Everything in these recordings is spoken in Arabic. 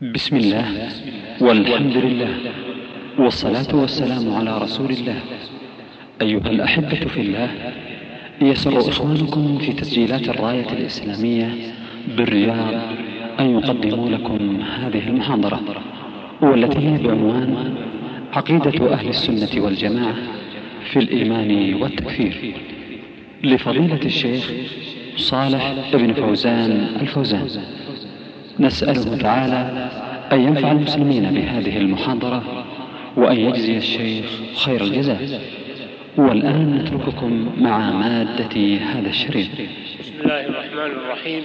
بسم الله. والحمد لله. والصلاة والسلام على رسول الله. أيها الأحبة في الله يسر إخوانكم في تسجيلات الراية الإسلامية بالرياض أن يقدموا لكم هذه المحاضرة والتي هي بعنوان عقيدة أهل السنة والجماعة في الإيمان والتكفير. لفضيلة الشيخ صالح بن فوزان الفوزان. نسأله تعالى أن ينفع المسلمين بهذه المحاضرة وأن يجزي الشيخ خير الجزاء. والآن نترككم مع مادة هذا الشريط بسم الله الرحمن الرحيم.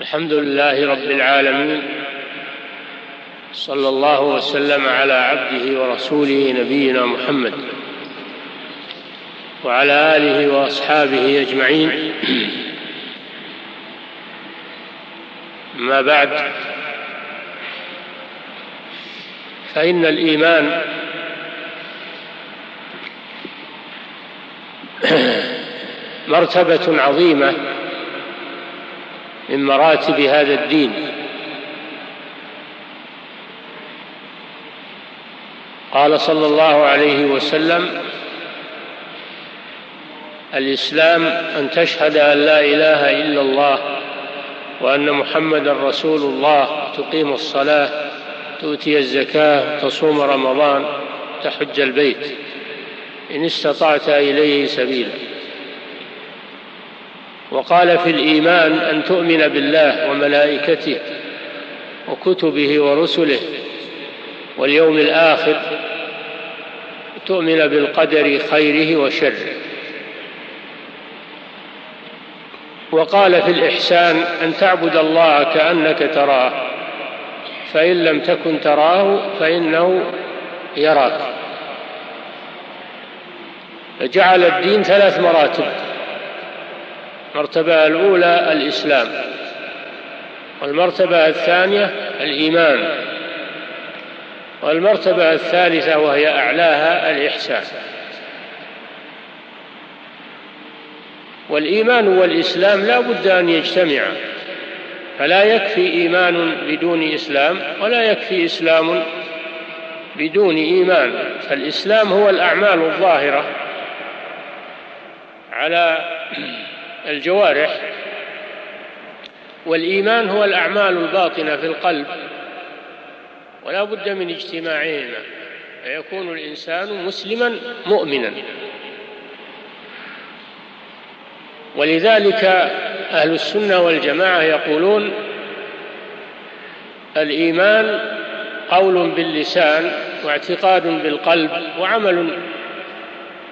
الحمد لله رب العالمين. صلى الله وسلم على عبده ورسوله نبينا محمد وعلى آله وأصحابه أجمعين. ما بعد. فإن الإيمان مرتبة عظيمة من مراتب هذا الدين. قال صلى الله عليه وسلم الإسلام أن تشهد أن لا إله إلا الله وأن محمدا رسول الله تقيم الصلاة تؤتي الزكاة تصوم رمضان تحج البيت. إن استطعت إليه سبيلا. وقال في الإيمان أن تؤمن بالله وملائكته وكتبه ورسله واليوم الآخر تؤمن بالقدر خيره وشره. وقال في الإحسان أن تعبد الله كأنك تراه فإن لم تكن تراه فإنه يراك. فجعل الدين ثلاث مراتب. المرتبة الأولى الإسلام والمرتبة الثانية الإيمان والمرتبة الثالثة وهي أعلاها الإحسان. والإيمان والإسلام لا بد أن يجتمعا. فلا يكفي إيمان بدون إسلام ولا يكفي إسلام بدون إيمان. فالإسلام هو الأعمال الظاهرة على الجوارح والإيمان هو الأعمال الباطنة في القلب ولا بد من اجتماعهما. فيكون الإنسان مسلما مؤمنا. ولذلك أهل السنة والجماعة يقولون الإيمان قول باللسان واعتقاد بالقلب وعمل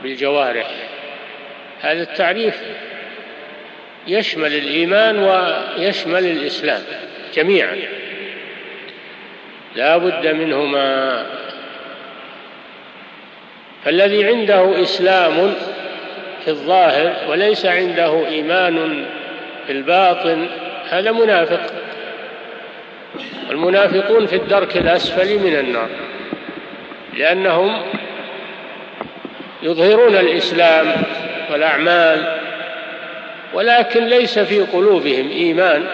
بالجوارح. هذا التعريف يشمل الإيمان ويشمل الإسلام جميعا. لا بد منهما. فالذي عنده إسلام في الظاهر وليس عنده إيمان في الباطن هذا منافق. المنافقون في الدرك الأسفل من النار لأنهم يظهرون الإسلام والأعمال ولكن ليس في قلوبهم إيمان.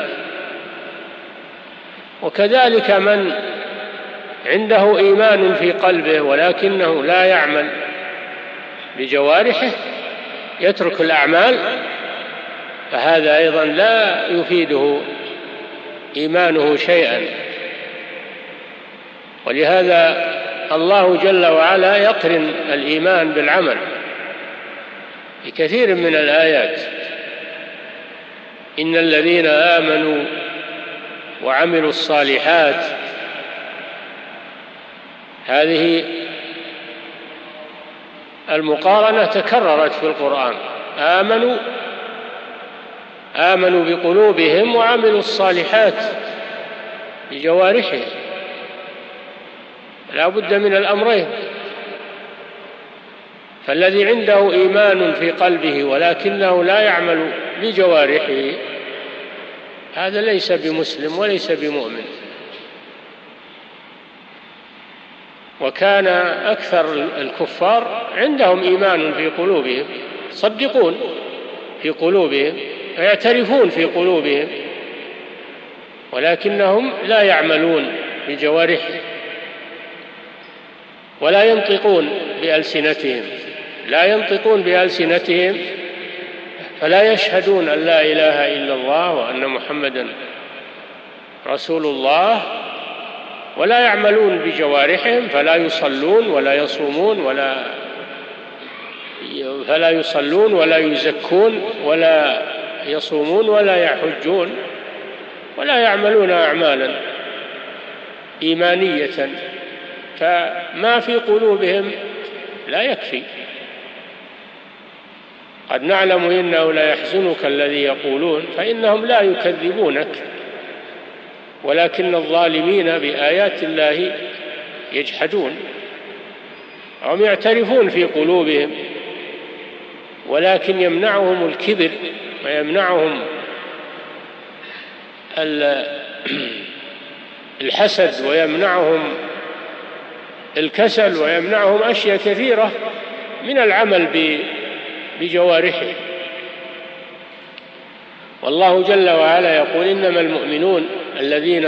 وكذلك من عنده إيمان في قلبه ولكنه لا يعمل بجوارحه يترك الأعمال فهذا أيضا لا يفيده إيمانه شيئا. ولهذا الله جل وعلا يقرن الإيمان بالعمل في كثير من الآيات. إن الذين آمنوا وعملوا الصالحات هذه المقارنة تكررت في القرآن. آمنوا آمنوا بقلوبهم وعملوا الصالحات بجوارحهم. لا بد من الأمرين. فالذي عنده إيمان في قلبه ولكنه لا يعمل بجوارحه هذا ليس بمسلم وليس بمؤمن. وكان أكثر الكفار عندهم إيمان في قلوبهم يصدقون في قلوبهم ويعترفون في قلوبهم ولكنهم لا يعملون بجوارحهم ولا ينطقون بألسنتهم. لا ينطقون بألسنتهم فلا يشهدون أن لا إله إلا الله وأن محمدا رسول الله. ولا يعملون بجوارحهم فلا يصلون ولا يصومون ولا فلا يصلون ولا يزكون ولا يصومون ولا يحجون ولا يعملون أعمالا إيمانية. فما في قلوبهم لا يكفي. قد نعلم إنه لا يحزنك الذي يقولون فإنهم لا يكذبونك. ولكن الظالمين بآيات الله يجحدون هم يعترفون في قلوبهم ولكن يمنعهم الكبر ويمنعهم الحسد ويمنعهم الكسل ويمنعهم أشياء كثيرة من العمل بجوارحه والله جل وعلا يقول إنما المؤمنون الذين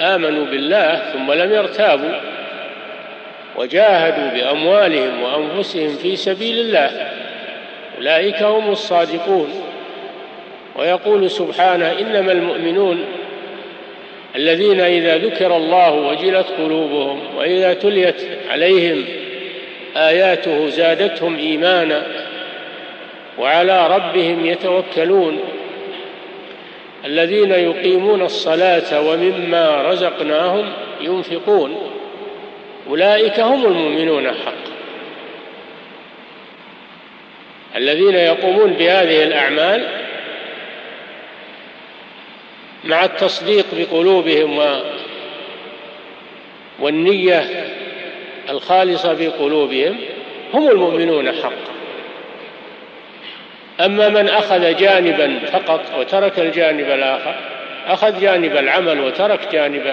آمنوا بالله ثم لم يرتابوا وجاهدوا بأموالهم وأنفسهم في سبيل الله أولئك هم الصادقون. ويقول سبحانه إنما المؤمنون الذين إذا ذكر الله وجلت قلوبهم وإذا تليت عليهم آياته زادتهم إيمانا وعلى ربهم يتوكلون. الذين يقيمون الصلاة ومما رزقناهم ينفقون. أولئك هم المؤمنون حقا الذين يقومون بهذه الأعمال مع التصديق بقلوبهم والنية الخالصة في قلوبهم هم المؤمنون حقا أما من أخذ جانبا فقط وترك الجانب الآخر أخذ جانب العمل وترك جانب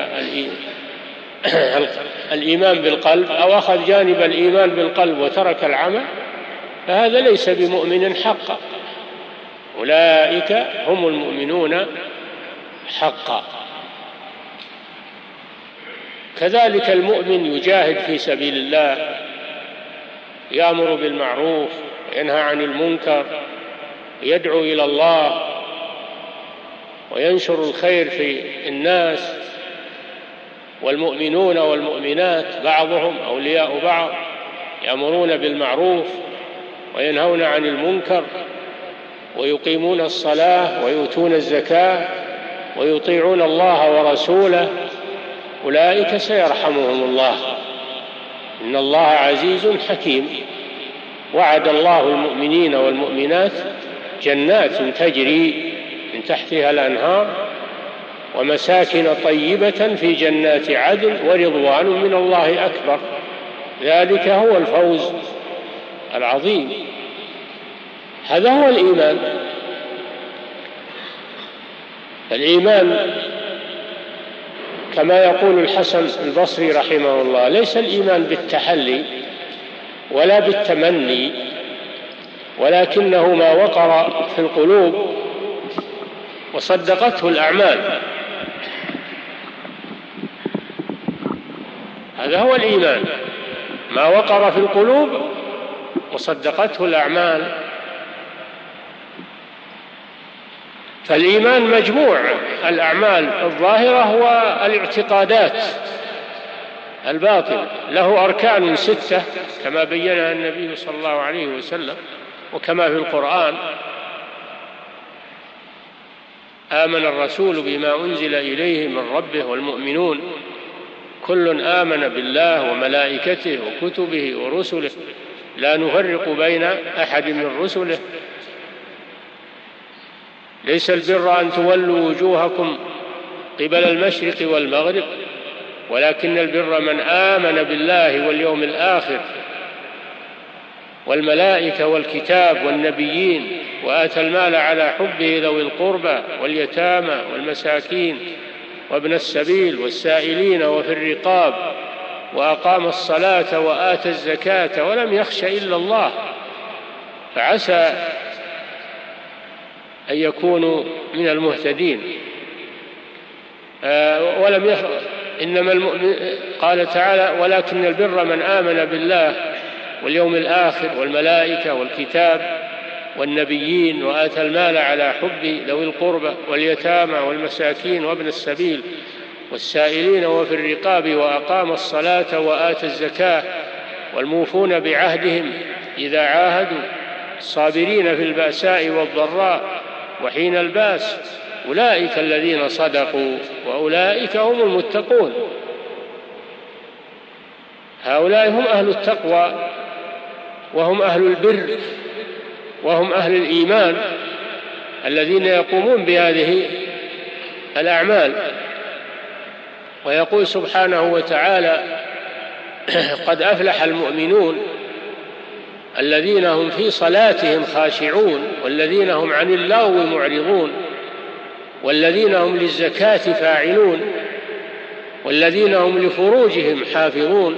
الإيمان بالقلب أو أخذ جانب الإيمان بالقلب وترك العمل فهذا ليس بمؤمن حقا. أولئك هم المؤمنون حقا. كذلك المؤمن يجاهد في سبيل الله يأمر بالمعروف وينهى عن المنكر يدعو إلى الله وينشر الخير في الناس والمؤمنون والمؤمنات بعضهم أولياء بعض يأمرون بالمعروف وينهون عن المنكر ويقيمون الصلاة ويؤتون الزكاة ويطيعون الله ورسوله أولئك سيرحمهم الله. إن الله عزيز حكيم. وعد الله المؤمنين والمؤمنات جنات تجري من تحتها الأنهار ومساكن طيبة في جنات عدن ورضوان من الله أكبر. ذلك هو الفوز العظيم. هذا هو الإيمان. الإيمان كما يقول الحسن البصري رحمه الله ليس الإيمان بالتحلي ولا بالتمني ولكنه ما وقر في القلوب وصدقته الأعمال. هذا هو الإيمان. ما وقر في القلوب وصدقته الأعمال. فالإيمان مجموع الأعمال الظاهرة والإعتقادات. الباطنة له أركان ستة كما بينها النبي صلى الله عليه وسلم. وكما في القرآن آمن الرسول بما أنزل إليه من ربه والمؤمنون. كل آمن بالله وملائكته وكتبه ورسله. لا نفرق بين أحد من رسله. ليس البر أن تولوا وجوهكم قبل المشرق والمغرب ولكن البر من آمن بالله واليوم الآخر. والملائكة والكتاب والنبيين وآتى المال على حبه ذوي القربى واليتامى والمساكين وابن السبيل والسائلين وفي الرقاب وأقام الصلاة وآتى الزكاة ولم يخش إلا الله فعسى أن يكونوا من المهتدين. آه، ولم يخ... إنما المؤمن قال تعالى ولكن البر من آمن بالله واليوم الآخر والملائكة والكتاب والنبيين وآتى المال على حب ذوي القربى واليتامى والمساكين وابن السبيل والسائلين وفي الرقاب وأقام الصلاة وآتى الزكاة والموفون بعهدهم إذا عاهدوا الصابرين في البأساء والضراء وحين الباس أولئك الذين صدقوا وأولئك هم المتقون هؤلاء هم أهل التقوى وهم أهل البر وهم أهل الإيمان الذين يقومون بهذه الأعمال. ويقول سبحانه وتعالى قد أفلح المؤمنون الذين هم في صلاتهم خاشعون والذين هم عن اللغو معرضون والذين هم للزكاة فاعلون والذين هم لفروجهم حافظون.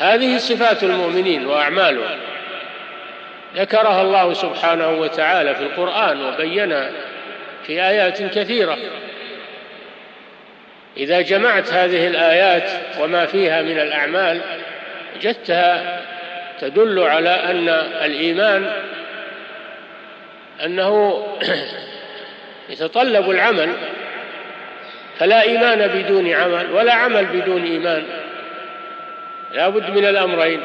هذه صفات المؤمنين وأعمالهم ذكرها الله سبحانه وتعالى في القرآن وبينها في آيات كثيرة. إذا جمعت هذه الآيات وما فيها من الأعمال وجدتها تدل على أن الإيمان أنه يتطلب العمل فلا إيمان بدون عمل ولا عمل بدون إيمان. لا بد من الأمرين.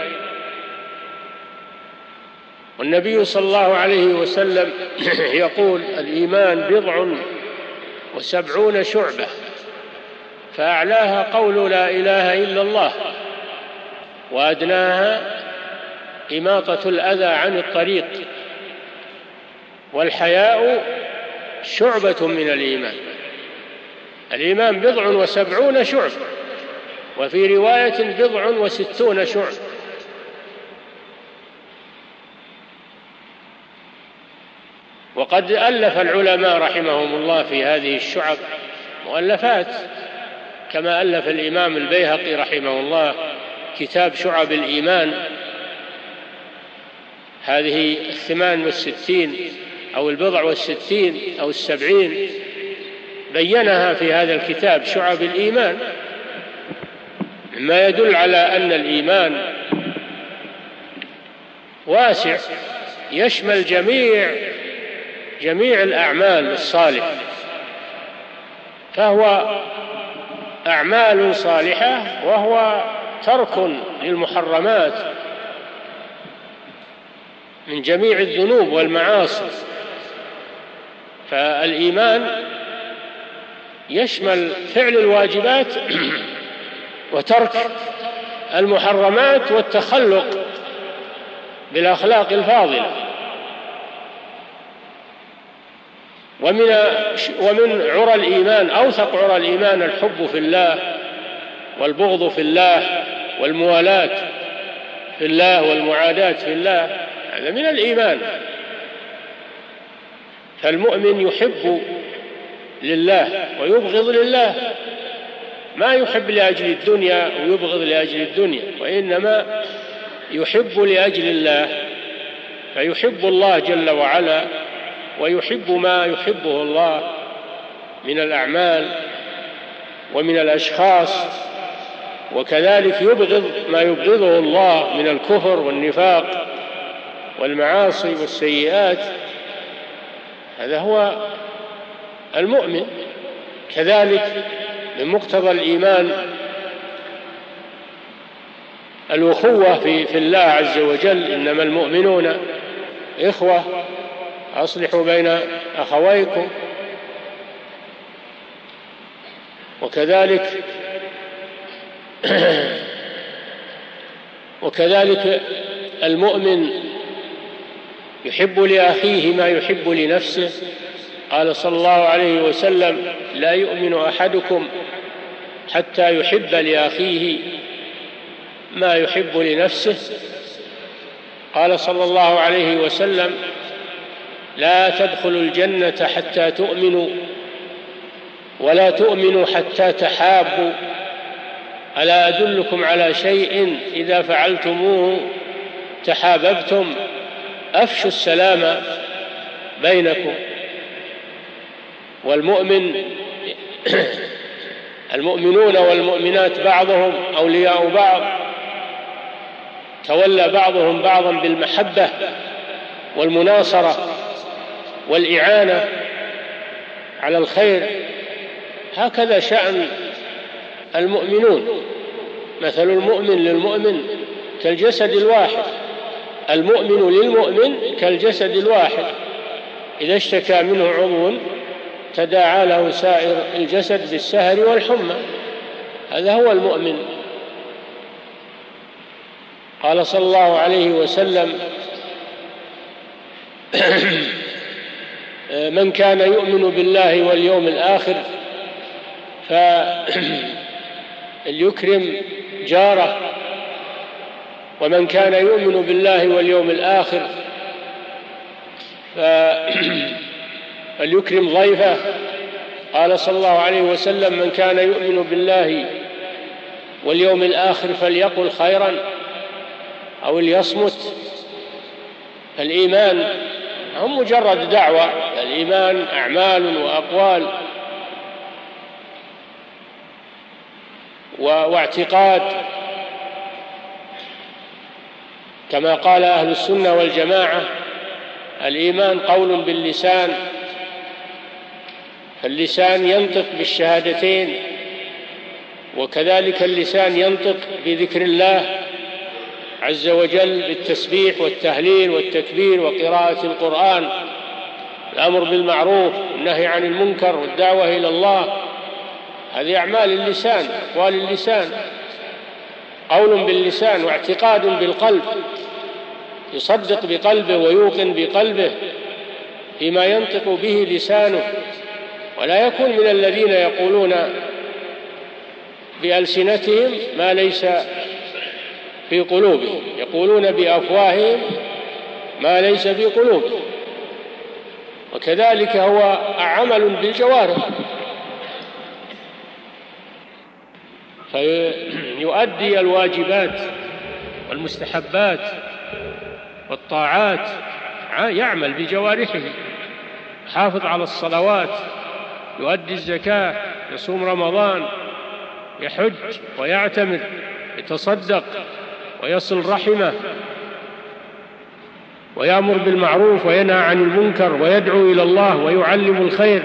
والنبي صلى الله عليه وسلم يقول الإيمان بضع وسبعون شعبة فأعلاها قول لا إله إلا الله وأدناها إماطة الأذى عن الطريق والحياء شعبة من الإيمان. الإيمان بضع وسبعون شعب وفي رواية بضع وستون شعب. وقد ألف العلماء رحمهم الله في هذه الشعب مؤلفات كما ألف الإمام البيهقي رحمه الله كتاب شعب الإيمان هذه الثمان والستين أو البضع والستين أو السبعين بينها في هذا الكتاب شعب الإيمان. مما يدل على أن الإيمان واسع يشمل جميع جميع الأعمال الصالحة فهو أعمال صالحة وهو ترك للمحرمات من جميع الذنوب والمعاصي. فالإيمان يشمل فعل الواجبات وترك المحرمات والتخلق بالأخلاق الفاضلة. ومن ومن عرى الإيمان أوثق عرى الإيمان الحب في الله والبغض في الله والموالاة في الله والمعاداة في الله هذا من الإيمان. فالمؤمن يحب لله ويبغض لله. ما يحب لأجل الدنيا ويبغض لأجل الدنيا وإنما يحب لأجل الله فيحب الله جل وعلا ويحب ما يحبه الله من الأعمال ومن الأشخاص وكذلك يبغض ما يبغضه الله من الكفر والنفاق والمعاصي والسيئات. هذا هو المؤمن. كذلك من مقتضى الإيمان الأخوة في, في الله عز وجل. إنما المؤمنون إخوة أصلحوا بين أخويكم. وكذلك وكذلك المؤمن يحب لأخيه ما يحب لنفسه. قال صلى الله عليه وسلم لا يؤمن أحدكم حتى يحب لأخيه ما يحب لنفسه. قال صلى الله عليه وسلم لا تدخلوا الجنة حتى تؤمنوا ولا تؤمنوا حتى تحابوا. ألا أدلكم على شيء إذا فعلتموه تحاببتم؟ أفشوا السلام بينكم. والمؤمن المؤمنون والمؤمنات بعضهم أولياء بعض تولى بعضهم بعضا بالمحبة والمناصرة والإعانة على الخير. هكذا شأن المؤمنون. مثل المؤمن للمؤمن كالجسد الواحد المؤمن للمؤمن كالجسد الواحد. إذا اشتكى منه عضو تداعى له سائر الجسد بالسهر والحمى. هذا هو المؤمن. قال صلى الله عليه وسلم من كان يؤمن بالله واليوم الآخر فليكرم جاره. ومن كان يؤمن بالله واليوم الآخر فليكرم ضيفه. قال صلى الله عليه وسلم من كان يؤمن بالله واليوم الآخر فليقل خيرا أو ليصمت. الإيمان هم مجرد دعوة الإيمان أعمال وأقوال واعتقاد. كما قال أهل السنة والجماعة الإيمان قول باللسان. فاللسان ينطق بالشهادتين وكذلك اللسان ينطق بذكر الله عز وجل بالتسبيح والتهليل والتكبير وقراءة القرآن الأمر بالمعروف والنهي عن المنكر والدعوة إلى الله. هذه أعمال اللسان أقوال اللسان. قول باللسان واعتقاد بالقلب يصدق بقلبه ويوقن بقلبه فيما ينطق به لسانه. ولا يكون من الذين يقولون بألسنتهم ما ليس في قلوبهم يقولون بأفواههم ما ليس في قلوبهم. وكذلك هو عمل بالجوارح. فيؤدي الواجبات والمستحبات والطاعات يعمل بجوارحه يحافظ على الصلوات. يؤدي الزكاة يصوم رمضان يحج ويعتمر يتصدق ويصل رحمه ويأمر بالمعروف وينهى عن المنكر ويدعو إلى الله ويعلم الخير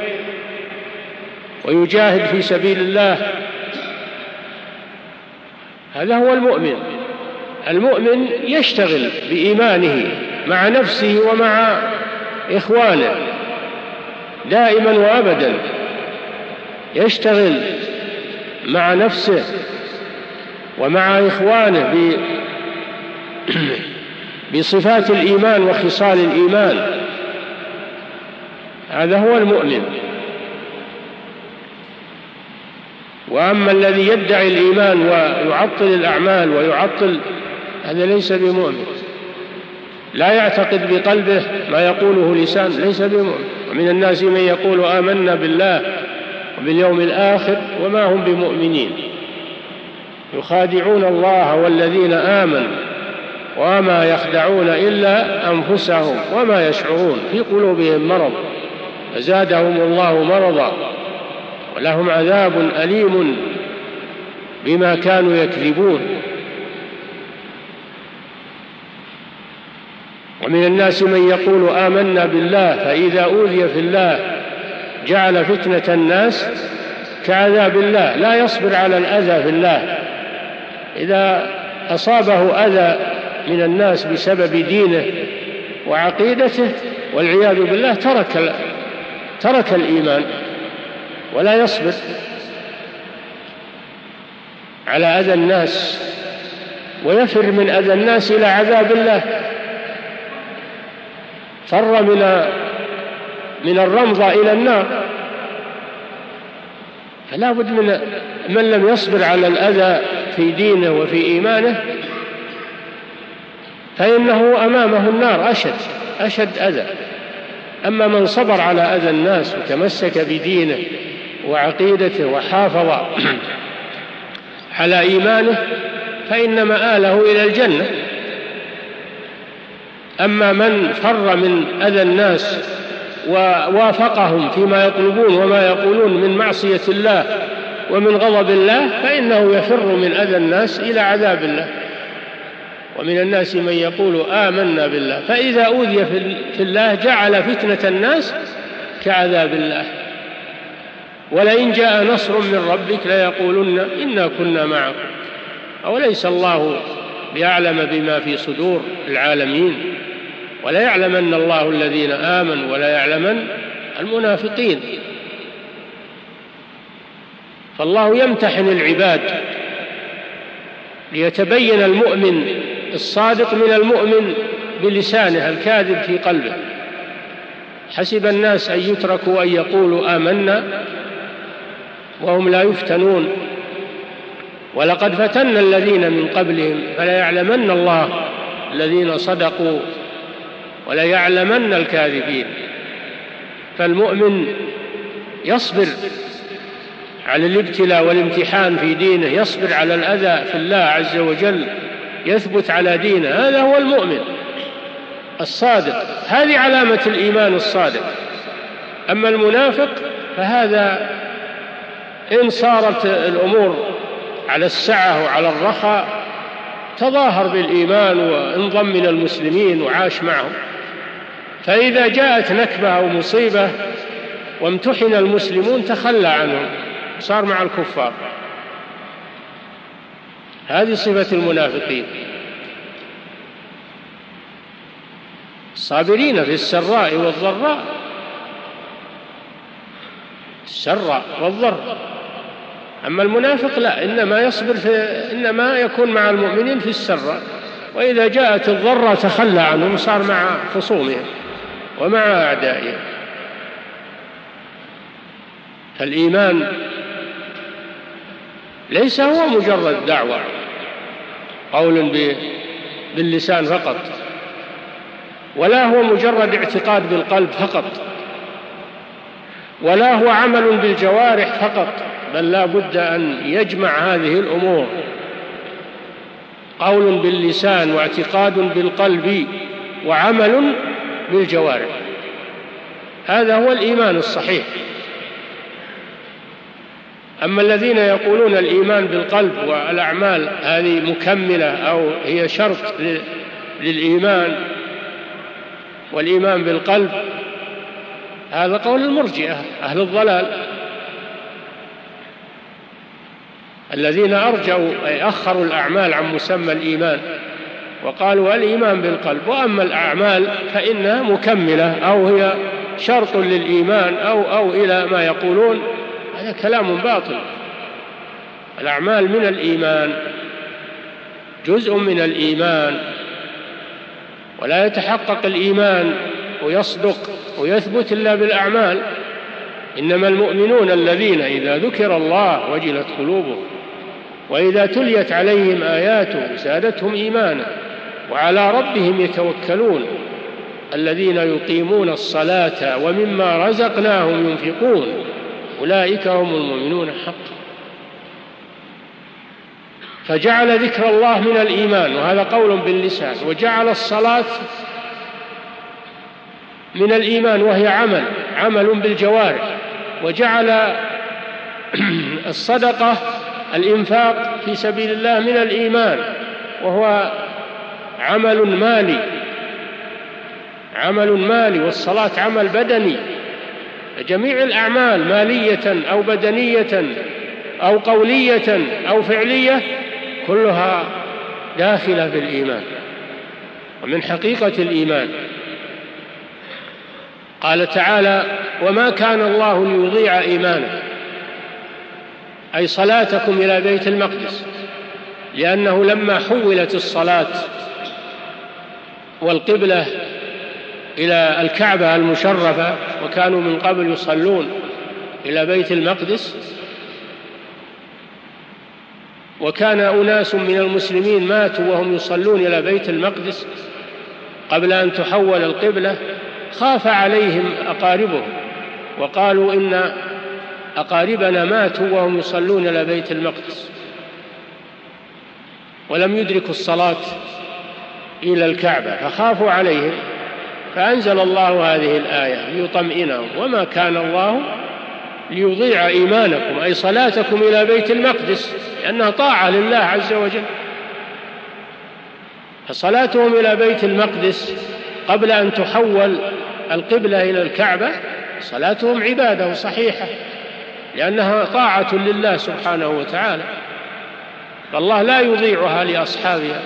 ويجاهد في سبيل الله. هذا هو المؤمن. المؤمن يشتغل بإيمانه مع نفسه ومع إخوانه دائما وابدا. يشتغل مع نفسه ومع إخوانه بصفات الإيمان وخصال الإيمان. هذا هو المؤمن. وأما الذي يدعي الإيمان ويعطل الأعمال ويعطل هذا ليس بمؤمن. لا يعتقد بقلبه ما يقوله لسان ليس بمؤمن. ومن الناس من يقول آمنا بالله وباليوم الآخر وما هم بمؤمنين. يخادعون الله والذين آمنوا وما يخدعون إلا أنفسهم وما يشعرون في قلوبهم مرض. فزادهم الله مرضا ولهم عذاب أليم بما كانوا يكذبون. ومن الناس من يقول آمنا بالله فإذا أوذي في الله جعل فتنة الناس كعذاب الله لا يصبر على الأذى في الله. إذا أصابه أذى من الناس بسبب دينه وعقيدته والعياذ بالله ترك ترك الإيمان ولا يصبر على أذى الناس ويفر من أذى الناس إلى عذاب الله. فر من من الرمضة إلى النار. فلا بد من من لم يصبر على الأذى في دينه وفي إيمانه فإنه أمامه النار أشد أشد أذى. أما من صبر على أذى الناس وتمسك بدينه وعقيدته وحافظ على إيمانه فإن مآله إلى الجنة. أما من فر من أذى الناس ووافقهم فيما يطلبون وما يقولون من معصية الله ومن غضب الله فإنه يفر من أذى الناس إلى عذاب الله. ومن الناس من يقول آمنا بالله فإذا أوذي في الله جعل فتنة الناس كعذاب الله. ولئن جاء نصر من ربك ليقولن إنا كنا معكم. أوليس الله بأعلم بما في صدور العالمين؟ ولا يعلمن الله الذين آمنوا ولا يعلمن المنافقين. فالله يمتحن العباد ليتبين المؤمن الصادق من المؤمن بلسانه الكاذب في قلبه. حسب الناس أن يتركوا أن يقولوا آمنا وهم لا يفتنون. ولقد فتنا الذين من قبلهم فليعلمن الله الذين صدقوا وليعلمن الكاذبين. فالمؤمن يصبر على الابتلاء والامتحان في دينه يصبر على الأذى في الله عز وجل يثبت على دينه. هذا هو المؤمن الصادق. هذه علامة الإيمان الصادق. أما المنافق فهذا إن صارت الأمور على السعة وعلى الرخاء تظاهر بالإيمان وانضم إلى المسلمين وعاش معهم. فإذا جاءت نكبة أو مصيبة وامتحن المسلمون تخلى عنهم صار مع الكفار. هذه صفة المنافقين. الصابرين في السراء والضراء. السراء والضر. أما المنافق لا إنما يصبر في إنما يكون مع المؤمنين في السراء. وإذا جاءت الضرة تخلى عنهم وصار مع خصومهم. ومع أعدائهم فالإيمان ليس هو مجرد دعوة قول باللسان فقط ولا هو مجرد اعتقاد بالقلب فقط ولا هو عمل بالجوارح فقط بل لا بد أن يجمع هذه الأمور. قول باللسان واعتقاد بالقلب وعمل بالجوارح هذا هو الإيمان الصحيح. أما الذين يقولون الإيمان بالقلب والأعمال هذه مكملة أو هي شرط للإيمان والإيمان بالقلب هذا قول المرجئة أهل الضلال. الذين أرجوا أي أخروا الأعمال عن مسمى الإيمان. وقالوا الإيمان بالقلب وأما الأعمال فإنها مكملة أو هي شرط للإيمان أو أو إلى ما يقولون هذا كلام باطل. الأعمال من الإيمان جزء من الإيمان ولا يتحقق الإيمان ويصدق ويثبت إلا بالأعمال. إنما المؤمنون الذين إذا ذكر الله وجلت قلوبهم وإذا تليت عليهم آياته زادتهم إيمانا. وعلى ربهم يتوكلون الذين يقيمون الصلاة ومما رزقناهم ينفقون. أولئك هم المؤمنون حقا. فجعل ذكر الله من الإيمان وهذا قول باللسان وجعل الصلاة من الإيمان وهي عمل عمل بالجوارح. وجعل الصدقة الإنفاق في سبيل الله من الإيمان وهو عمل مالي. عمل مالي والصلاة عمل بدني. جميع الأعمال مالية أو بدنية أو قولية أو فعلية كلها داخلة في الإيمان ومن حقيقة الإيمان. قال تعالى وما كان الله ليضيع إيمانكم. أي صلاتكم إلى بيت المقدس. لأنه لما حولت الصلاة والقبلة إلى الكعبة المشرفة وكانوا من قبل يصلون إلى بيت المقدس. وكان أناس من المسلمين ماتوا وهم يصلون إلى بيت المقدس قبل أن تحول القبلة. خاف عليهم أقاربهم وقالوا إن أقاربنا ماتوا وهم يصلون إلى بيت المقدس. ولم يدركوا الصلاة. إلى الكعبة فخافوا عليهم فأنزل الله هذه الآية ليطمئنهم وما كان الله ليضيع إيمانكم أي صلاتكم إلى بيت المقدس لأنها طاعة لله عز وجل. فصلاتهم إلى بيت المقدس قبل أن تحول القبلة إلى الكعبة صلاتهم عبادة صحيحة لأنها طاعة لله سبحانه وتعالى. فالله لا يضيعها لأصحابها.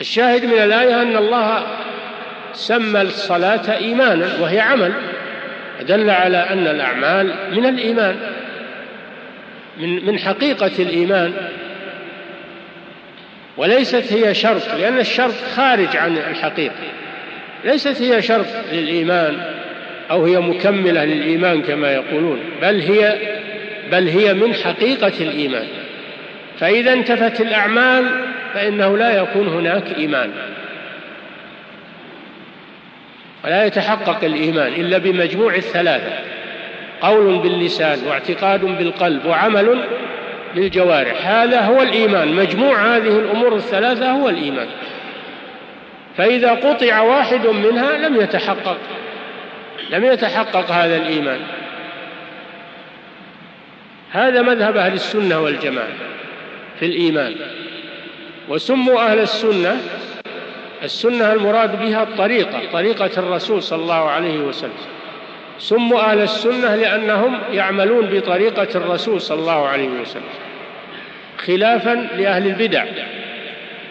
الشاهد من الآية أن الله سمى الصلاة إيمانا وهي عمل دل على أن الأعمال من الإيمان من من حقيقة الإيمان. وليست هي شرط لأن الشرط خارج عن الحقيقة. ليست هي شرط للإيمان أو هي مكملة للإيمان كما يقولون بل هي بل هي من حقيقة الإيمان. فإذا انتفت الأعمال فإنه لا يكون هناك إيمان. ولا يتحقق الإيمان إلا بمجموع الثلاثة قول باللسان واعتقاد بالقلب وعمل بالجوارح هذا هو الإيمان. مجموع هذه الأمور الثلاثة هو الإيمان. فإذا قطع واحد منها لم يتحقق لم يتحقق هذا الإيمان. هذا مذهب أهل السنة والجماعة في الإيمان. وسموا أهل السنة السنة المراد بها الطريقة طريقة الرسول صلى الله عليه وسلم. سموا أهل السنة لأنهم يعملون بطريقة الرسول صلى الله عليه وسلم خلافا لأهل البدع.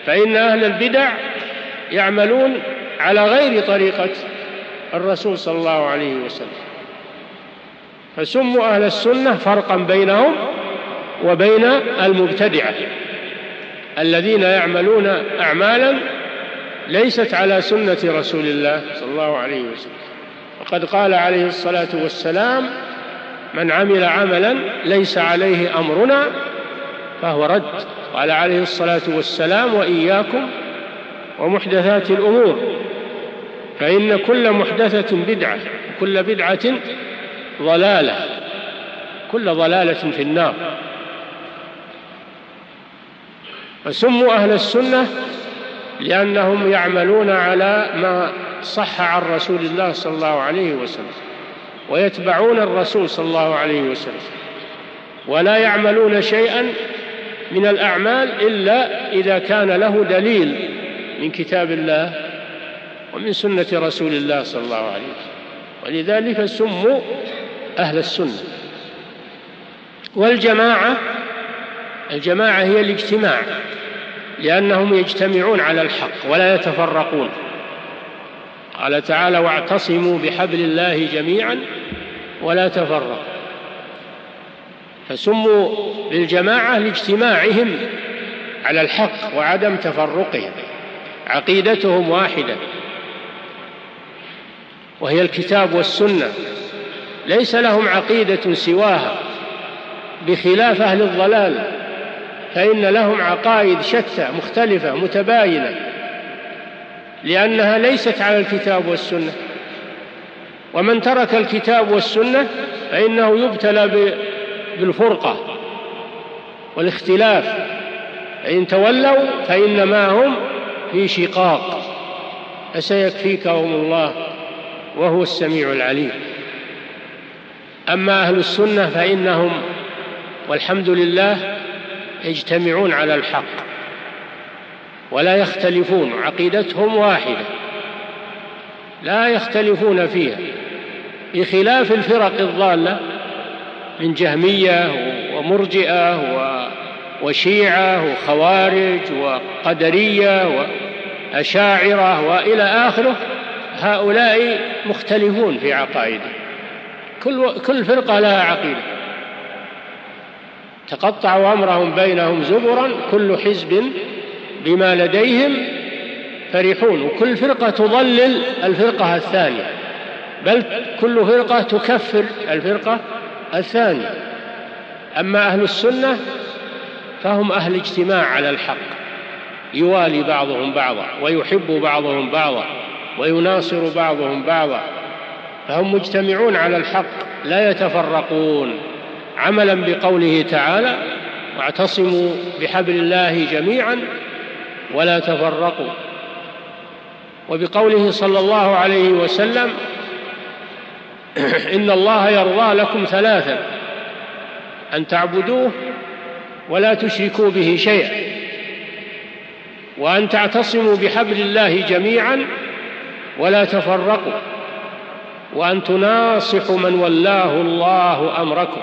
فإن أهل البدع يعملون على غير طريقة الرسول صلى الله عليه وسلم. فسموا أهل السنة فرقا بينهم وبين المبتدعة. الذين يعملون أعمالا ليست على سنة رسول الله صلى الله عليه وسلم. وقد قال عليه الصلاة والسلام من عمل عملا ليس عليه أمرنا فهو رد قال عليه الصلاة والسلام وإياكم ومحدثات الأمور فإن كل محدثة بدعة وكل بدعة ضلالة كل ضلالة في النار فسموا أهل السنة لأنهم يعملون على ما صح عن رسول الله صلى الله عليه وسلم ويتبعون الرسول صلى الله عليه وسلم ولا يعملون شيئا من الأعمال إلا إذا كان له دليل من كتاب الله ومن سنة رسول الله صلى الله عليه وسلم. ولذلك سموا أهل السنة. والجماعة الجماعة هي الاجتماع لأنهم يجتمعون على الحق ولا يتفرقون. قال تعالى واعتصموا بحبل الله جميعا ولا تفرقوا. فسموا بالجماعة لاجتماعهم على الحق وعدم تفرقهم عقيدتهم واحدة وهي الكتاب والسنة. ليس لهم عقيدة سواها بخلاف أهل الضلال. فإن لهم عقائد شتى مختلفة متباينة لأنها ليست على الكتاب والسنة. ومن ترك الكتاب والسنة فإنه يبتلى بالفرقة والاختلاف. فإن تولوا فإنما هم في شقاق. فسيكفيكهم الله وهو السميع العليم. أما أهل السنة فإنهم والحمد لله يجتمعون على الحق ولا يختلفون عقيدتهم واحدة لا يختلفون فيها بخلاف الفرق الضالة من جهمية ومرجئة وشيعة وخوارج وقدرية وأشاعرة وإلى آخره هؤلاء مختلفون في عقائدهم. كل كل فرقة لها عقيدة. تقطعوا أمرهم بينهم زبرا كل حزب بما لديهم فرحون. وكل فرقة تضلل الفرقة الثانية بل كل فرقة تكفر الفرقة الثانية. أما أهل السنة فهم أهل اجتماع على الحق يوالي بعضهم بعضا ويحب بعضهم بعضا ويناصر بعضهم بعضا. فهم مجتمعون على الحق لا يتفرقون. عملا بقوله تعالى واعتصموا بحبل الله جميعا ولا تفرقوا. وبقوله صلى الله عليه وسلم إن الله يرضى لكم ثلاثا أن تعبدوه ولا تشركوا به شيئا وأن تعتصموا بحبل الله جميعا ولا تفرقوا وأن تناصحوا من ولاه الله أمركم.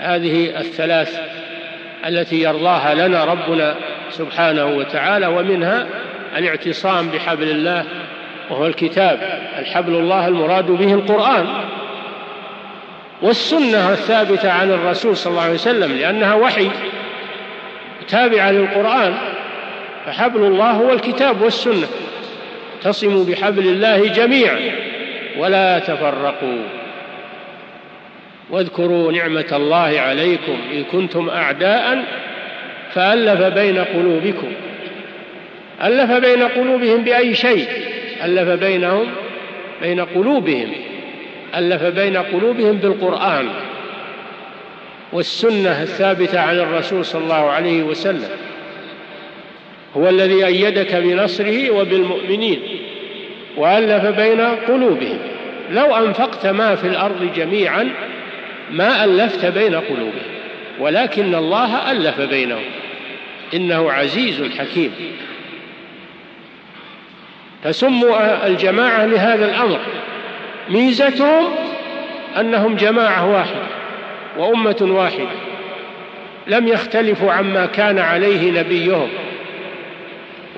هذه الثلاث التي يرضاها لنا ربنا سبحانه وتعالى ومنها الاعتصام بحبل الله وهو الكتاب الحبل الله المراد به القرآن والسنة الثابتة عن الرسول صلى الله عليه وسلم لأنها وحي تابعة للقرآن فحبل الله هو الكتاب والسنة اعتصموا بحبل الله جميعا ولا تفرقوا. واذكروا نعمة الله عليكم إن كنتم أعداء فألف بين قلوبكم. ألف بين قلوبهم بأي شيء؟ ألف بينهم بين قلوبهم. ألف بين قلوبهم بالقرآن والسنة الثابتة عن الرسول صلى الله عليه وسلم. هو الذي أيدك بنصره وبالمؤمنين. وألف بين قلوبهم. لو أنفقت ما في الأرض جميعا ما ألفت بين قلوبهم ولكن الله ألف بينهم. إنه عزيز حكيم. فسموا الجماعة لهذا الأمر. ميزتهم أنهم جماعة واحدة وأمة واحدة لم يختلفوا عما كان عليه نبيهم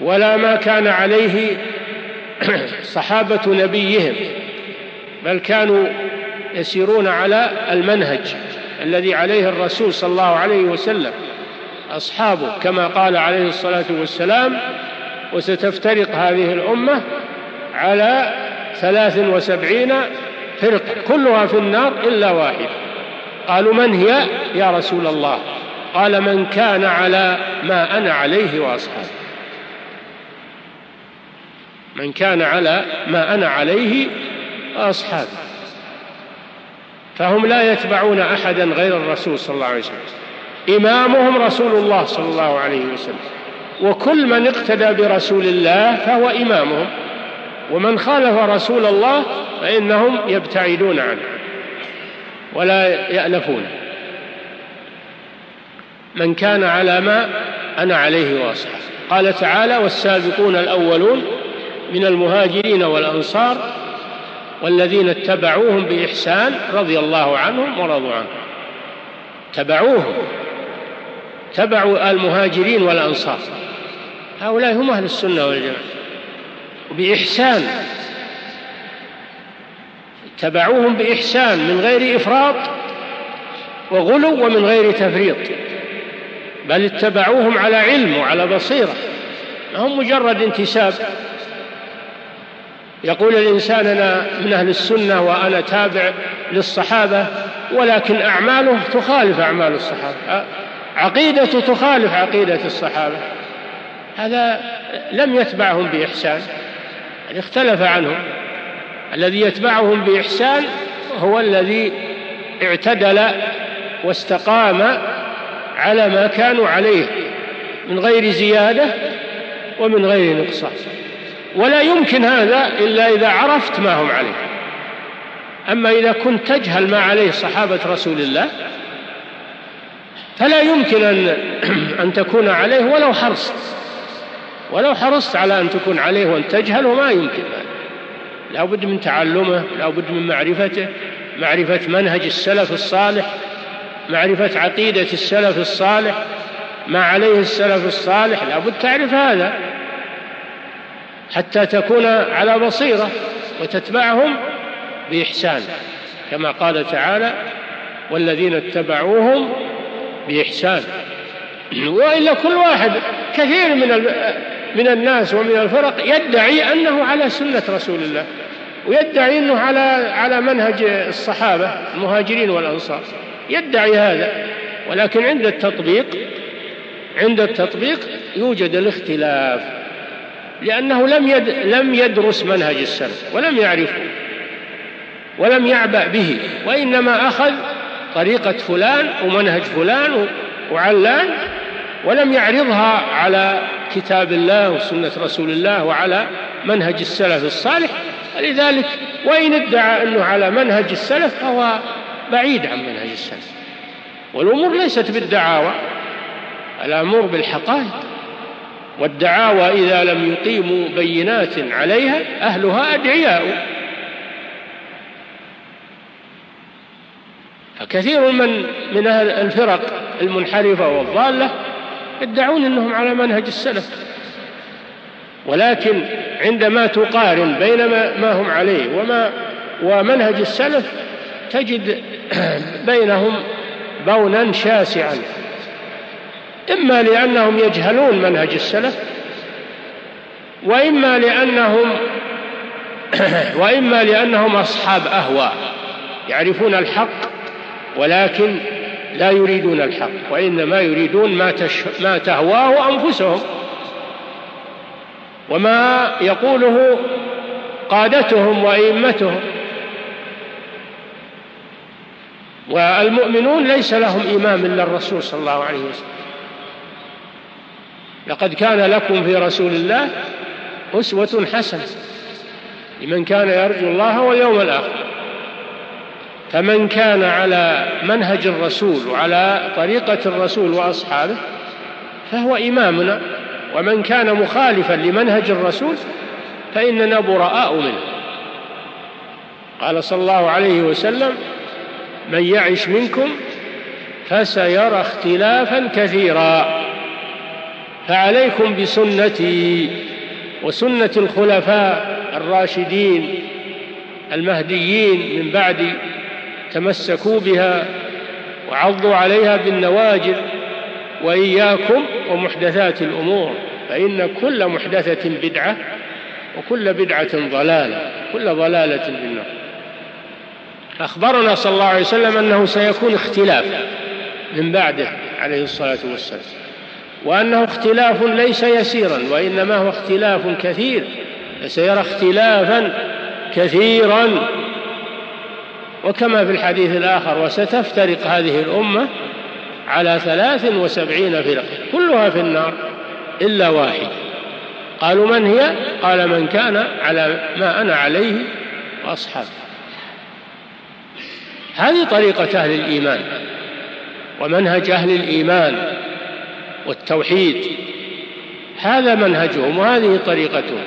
ولا ما كان عليه صحابة نبيهم بل كانوا يسيرون على المنهج الذي عليه الرسول صلى الله عليه وسلم. أصحابه كما قال عليه الصلاة والسلام وستفترق هذه الأمة على ثلاث وسبعين فرقة كلها في النار إلا واحدة. قالوا من هي يا رسول الله؟ قال من كان على ما أنا عليه وأصحابي من كان على ما أنا عليه وأصحابي فهم لا يتبعون أحدا غير الرسول صلى الله عليه وسلم. إمامهم رسول الله صلى الله عليه وسلم. وكل من اقتدى برسول الله فهو إمامهم. ومن خالف رسول الله فإنهم يبتعدون عنه ولا يألفونه من كان على ما أنا عليه وأصحابه. قال تعالى والسابقون الأولون من المهاجرين والأنصار والذين اتبعوهم بإحسان رضي الله عنهم ورضوا عنه. تبعوهم. تبعوا المهاجرين والأنصار. هؤلاء هم أهل السنة والجماعة. بإحسان تبعوهم بإحسان من غير إفراط وغلو ومن غير تفريط. بل اتبعوهم على علم وعلى بصيرة. هم مجرد انتساب. يقول الإنسان أنا من أهل السنة وأنا تابع للصحابة ولكن أعماله تخالف أعمال الصحابة. عقيدته تخالف عقيدة الصحابة. هذا لم يتبعهم بإحسان. يعني اختلف عنهم. الذي يتبعهم بإحسان هو الذي اعتدل واستقام على ما كانوا عليه من غير زيادة ومن غير نقصان. ولا يمكن هذا إلا إذا عرفت ما هم عليه. أما إذا كنت تجهل ما عليه صحابة رسول الله فلا يمكن أن أن تكون عليه ولو حرصت ولو حرصت على أن تكون عليه وأن تجهله ما يمكن. لا بد من تعلمه لا بد من معرفته معرفة منهج السلف الصالح معرفة عقيدة السلف الصالح ما عليه السلف الصالح. لا بد تعرف هذا. حتى تكون على بصيرة وتتبعهم بإحسان كما قال تعالى والذين اتبعوهم بإحسان. وإلا كل واحد كثير من من الناس ومن الفرق يدعي أنه على سنة رسول الله ويدعي أنه على على منهج الصحابة المهاجرين والأنصار يدعي هذا. ولكن عند التطبيق عند التطبيق يوجد الاختلاف. لأنه لم يد لم يدرس منهج السلف ولم يعرفه ولم يعبأ به وإنما أخذ طريقة فلان ومنهج فلان وعلان ولم يعرضها على كتاب الله وسنة رسول الله وعلى منهج السلف الصالح. لذلك وإن ادعى أنه على منهج السلف فهو بعيد عن منهج السلف. والأمور ليست بالدعاوى الأمور بالحقائق والدعاوى إذا لم يقيموا بينات عليها أهلها أدعياء. فكثير من من الفرق المنحرفة والضالة يدعون أنهم على منهج السلف. ولكن عندما تقارن بين ما هم عليه وما ومنهج السلف تجد بينهم بونا شاسعا. إما لأنهم يجهلون منهج السلف وإما لأنهم وإما لأنهم أصحاب أهواء يعرفون الحق ولكن لا يريدون الحق وإنما يريدون ما, تش... ما تهواه أنفسهم. وما يقوله قادتهم وأئمتهم. والمؤمنون ليس لهم إمام إلا الرسول صلى الله عليه وسلم. لقد كان لكم في رسول الله أسوة حسنة لمن كان يرجو الله واليوم الآخر. فمن كان على منهج الرسول وعلى طريقة الرسول وأصحابه فهو إمامنا ومن كان مخالفا لمنهج الرسول فإننا براء منه. قال صلى الله عليه وسلم من يعش منكم فسيرى اختلافا كثيرا. فعليكم بسنتي وسنة الخلفاء الراشدين المهديين من بعد تمسكوا بها وعضوا عليها بالنواجذ وإياكم ومحدثات الأمور فإن كل محدثة بدعة وكل بدعة ضلالة كل ضلالة في النار. أخبرنا صلى الله عليه وسلم أنه سيكون اختلاف من بعده عليه الصلاة والسلام. وأنه اختلاف ليس يسيرا وإنما هو اختلاف كثير سيرى اختلافا كثيرا. وكما في الحديث الآخر وستفترق هذه الأمة على ثلاث وسبعين فرقة كلها في النار إلا واحد. قالوا من هي؟ قال من كان على ما أنا عليه وأصحابي هذه طريقة أهل الإيمان ومنهج أهل الإيمان. والتوحيد. هذا منهجهم وهذه طريقتهم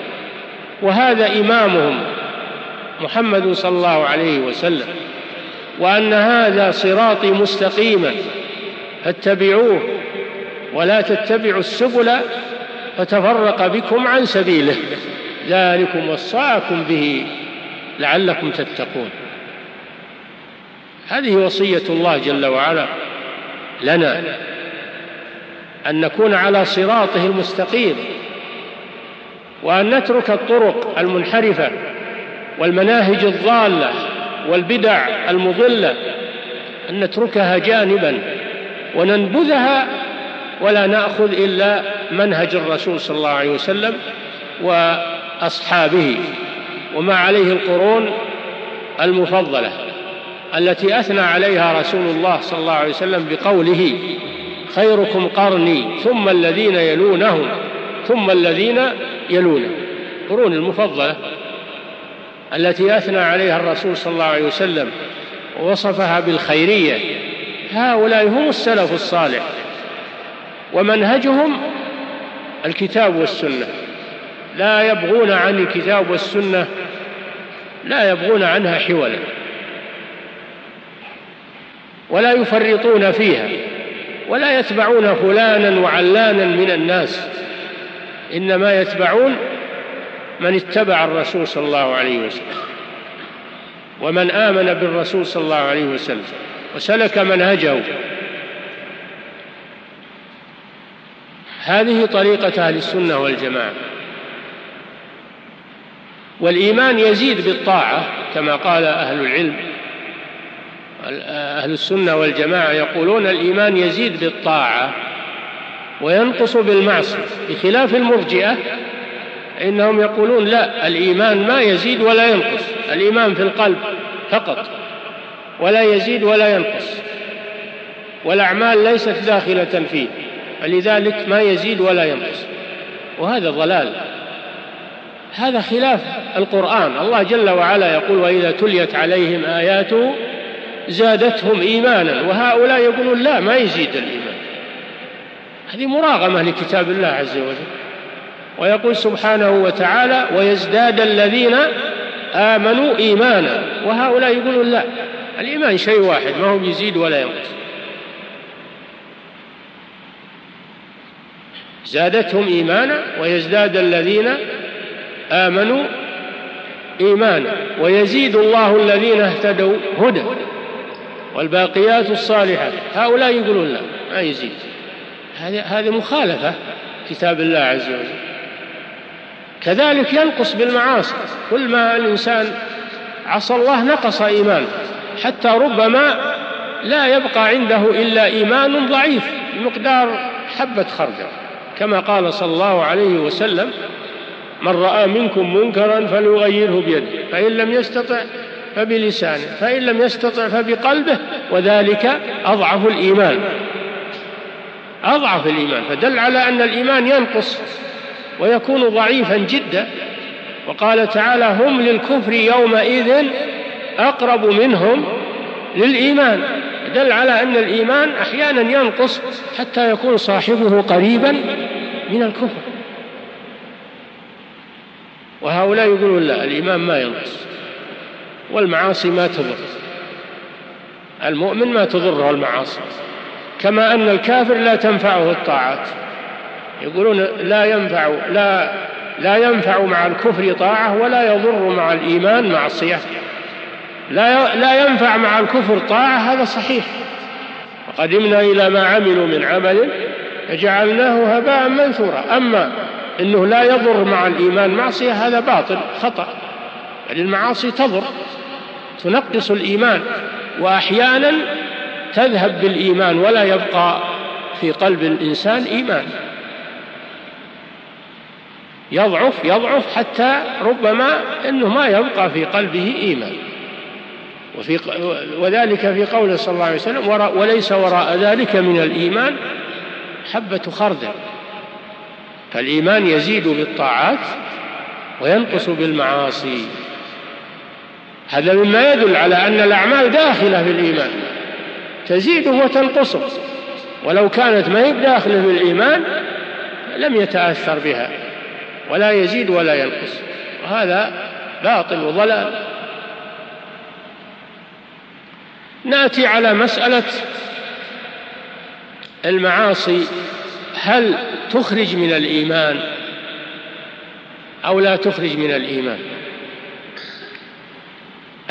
وهذا إمامهم محمد صلى الله عليه وسلم وأن هذا صراطي مستقيما فاتبعوه ولا تتبعوا السبل فتفرق بكم عن سبيله. ذلكم وصاكم به لعلكم تتقون. هذه وصية الله جل وعلا لنا. أن نكون على صراطه المستقيم وأن نترك الطرق المنحرفة والمناهج الضالة والبدع المضلة أن نتركها جانبا وننبذها ولا نأخذ إلا منهج الرسول صلى الله عليه وسلم وأصحابه وما عليه القرون المفضلة التي أثنى عليها رسول الله صلى الله عليه وسلم بقوله خيركم قرني ثم الذين يلونهم ثم الذين يلونهم. قرون المفضلة التي أثنى عليها الرسول صلى الله عليه وسلم ووصفها بالخيرية. هؤلاء هم السلف الصالح ومنهجهم الكتاب والسنة. لا يبغون عن الكتاب والسنة لا يبغون عنها حولا ولا يفرطون فيها. ولا يتبعون فلانا وعلانا من الناس. إنما يتبعون من اتبع الرسول صلى الله عليه وسلم ومن آمن بالرسول صلى الله عليه وسلم وسلك منهجه. هذه طريقة أهل السنة والجماعة. والإيمان يزيد بالطاعة كما قال أهل العلم. أهل السنة والجماعة يقولون الإيمان يزيد بالطاعة وينقص بالمعصية. بخلاف المرجئة إنهم يقولون لا الإيمان ما يزيد ولا ينقص الإيمان في القلب فقط ولا يزيد ولا ينقص والأعمال ليست داخلة فيه فلذلك ما يزيد ولا ينقص. وهذا ضلال. هذا خلاف القرآن. الله جل وعلا يقول وإذا تليت عليهم آياته زادتهم إيمانا وهؤلاء يقولون لا ما يزيد الإيمان. هذه مراغمة لكتاب الله عز وجل. ويقول سبحانه وتعالى ويزداد الذين آمنوا إيمانا وهؤلاء يقولون لا الإيمان شيء واحد ما هو يزيد ولا ينقص. زادتهم إيمانا ويزداد الذين آمنوا إيمانا. ويزيد الله الذين اهتدوا هدى. والباقيات الصالحات. هؤلاء يقولون لا ما يزيد. هذه هذه مخالفة كتاب الله عز وجل. كذلك ينقص بالمعاصي. كل ما الإنسان عصى الله نقص إيمانه. حتى ربما لا يبقى عنده إلا إيمان ضعيف بمقدار حبة خردل. كما قال صلى الله عليه وسلم من رأى منكم منكرا فليغيره بيده فإن لم يستطع فبلسانه فإن لم يستطع فبقلبه وذلك أضعف الإيمان. أضعف الإيمان فدل على أن الإيمان ينقص ويكون ضعيفا جدا. وقال تعالى هم للكفر يومئذ أقرب منهم للإيمان. دل على أن الإيمان أحيانا ينقص حتى يكون صاحبه قريبا من الكفر. وهؤلاء يقولون لا الإيمان ما ينقص. والمعاصي ما تضر. المؤمن ما تضره المعاصي. كما أن الكافر لا تنفعه الطاعات. يقولون لا ينفع لا لا ينفع مع الكفر طاعة ولا يضر مع الإيمان معصية. لا لا ينفع مع الكفر طاعة هذا صحيح. وقدمنا إلى ما عملوا من عمل فجعلناه هباء منثورا. أما أنه لا يضر مع الإيمان معصية هذا باطل خطأ. بل المعاصي تضر تنقص الإيمان وأحيانا تذهب بالإيمان ولا يبقى في قلب الإنسان إيمان. يضعف يضعف حتى ربما أنه ما يبقى في قلبه إيمان. وفي وذلك في قوله صلى الله عليه وسلم وليس وراء ذلك من الإيمان حبة خردل فالإيمان يزيد بالطاعات وينقص بالمعاصي. هذا مما يدل على أن الأعمال داخلة في الإيمان تزيده وتنقصه. ولو كانت ما هي داخلة في الإيمان لم يتأثر بها ولا يزيد ولا ينقص. وهذا باطل وضلال. نأتي على مسألة المعاصي هل تخرج من الإيمان أو لا تخرج من الإيمان؟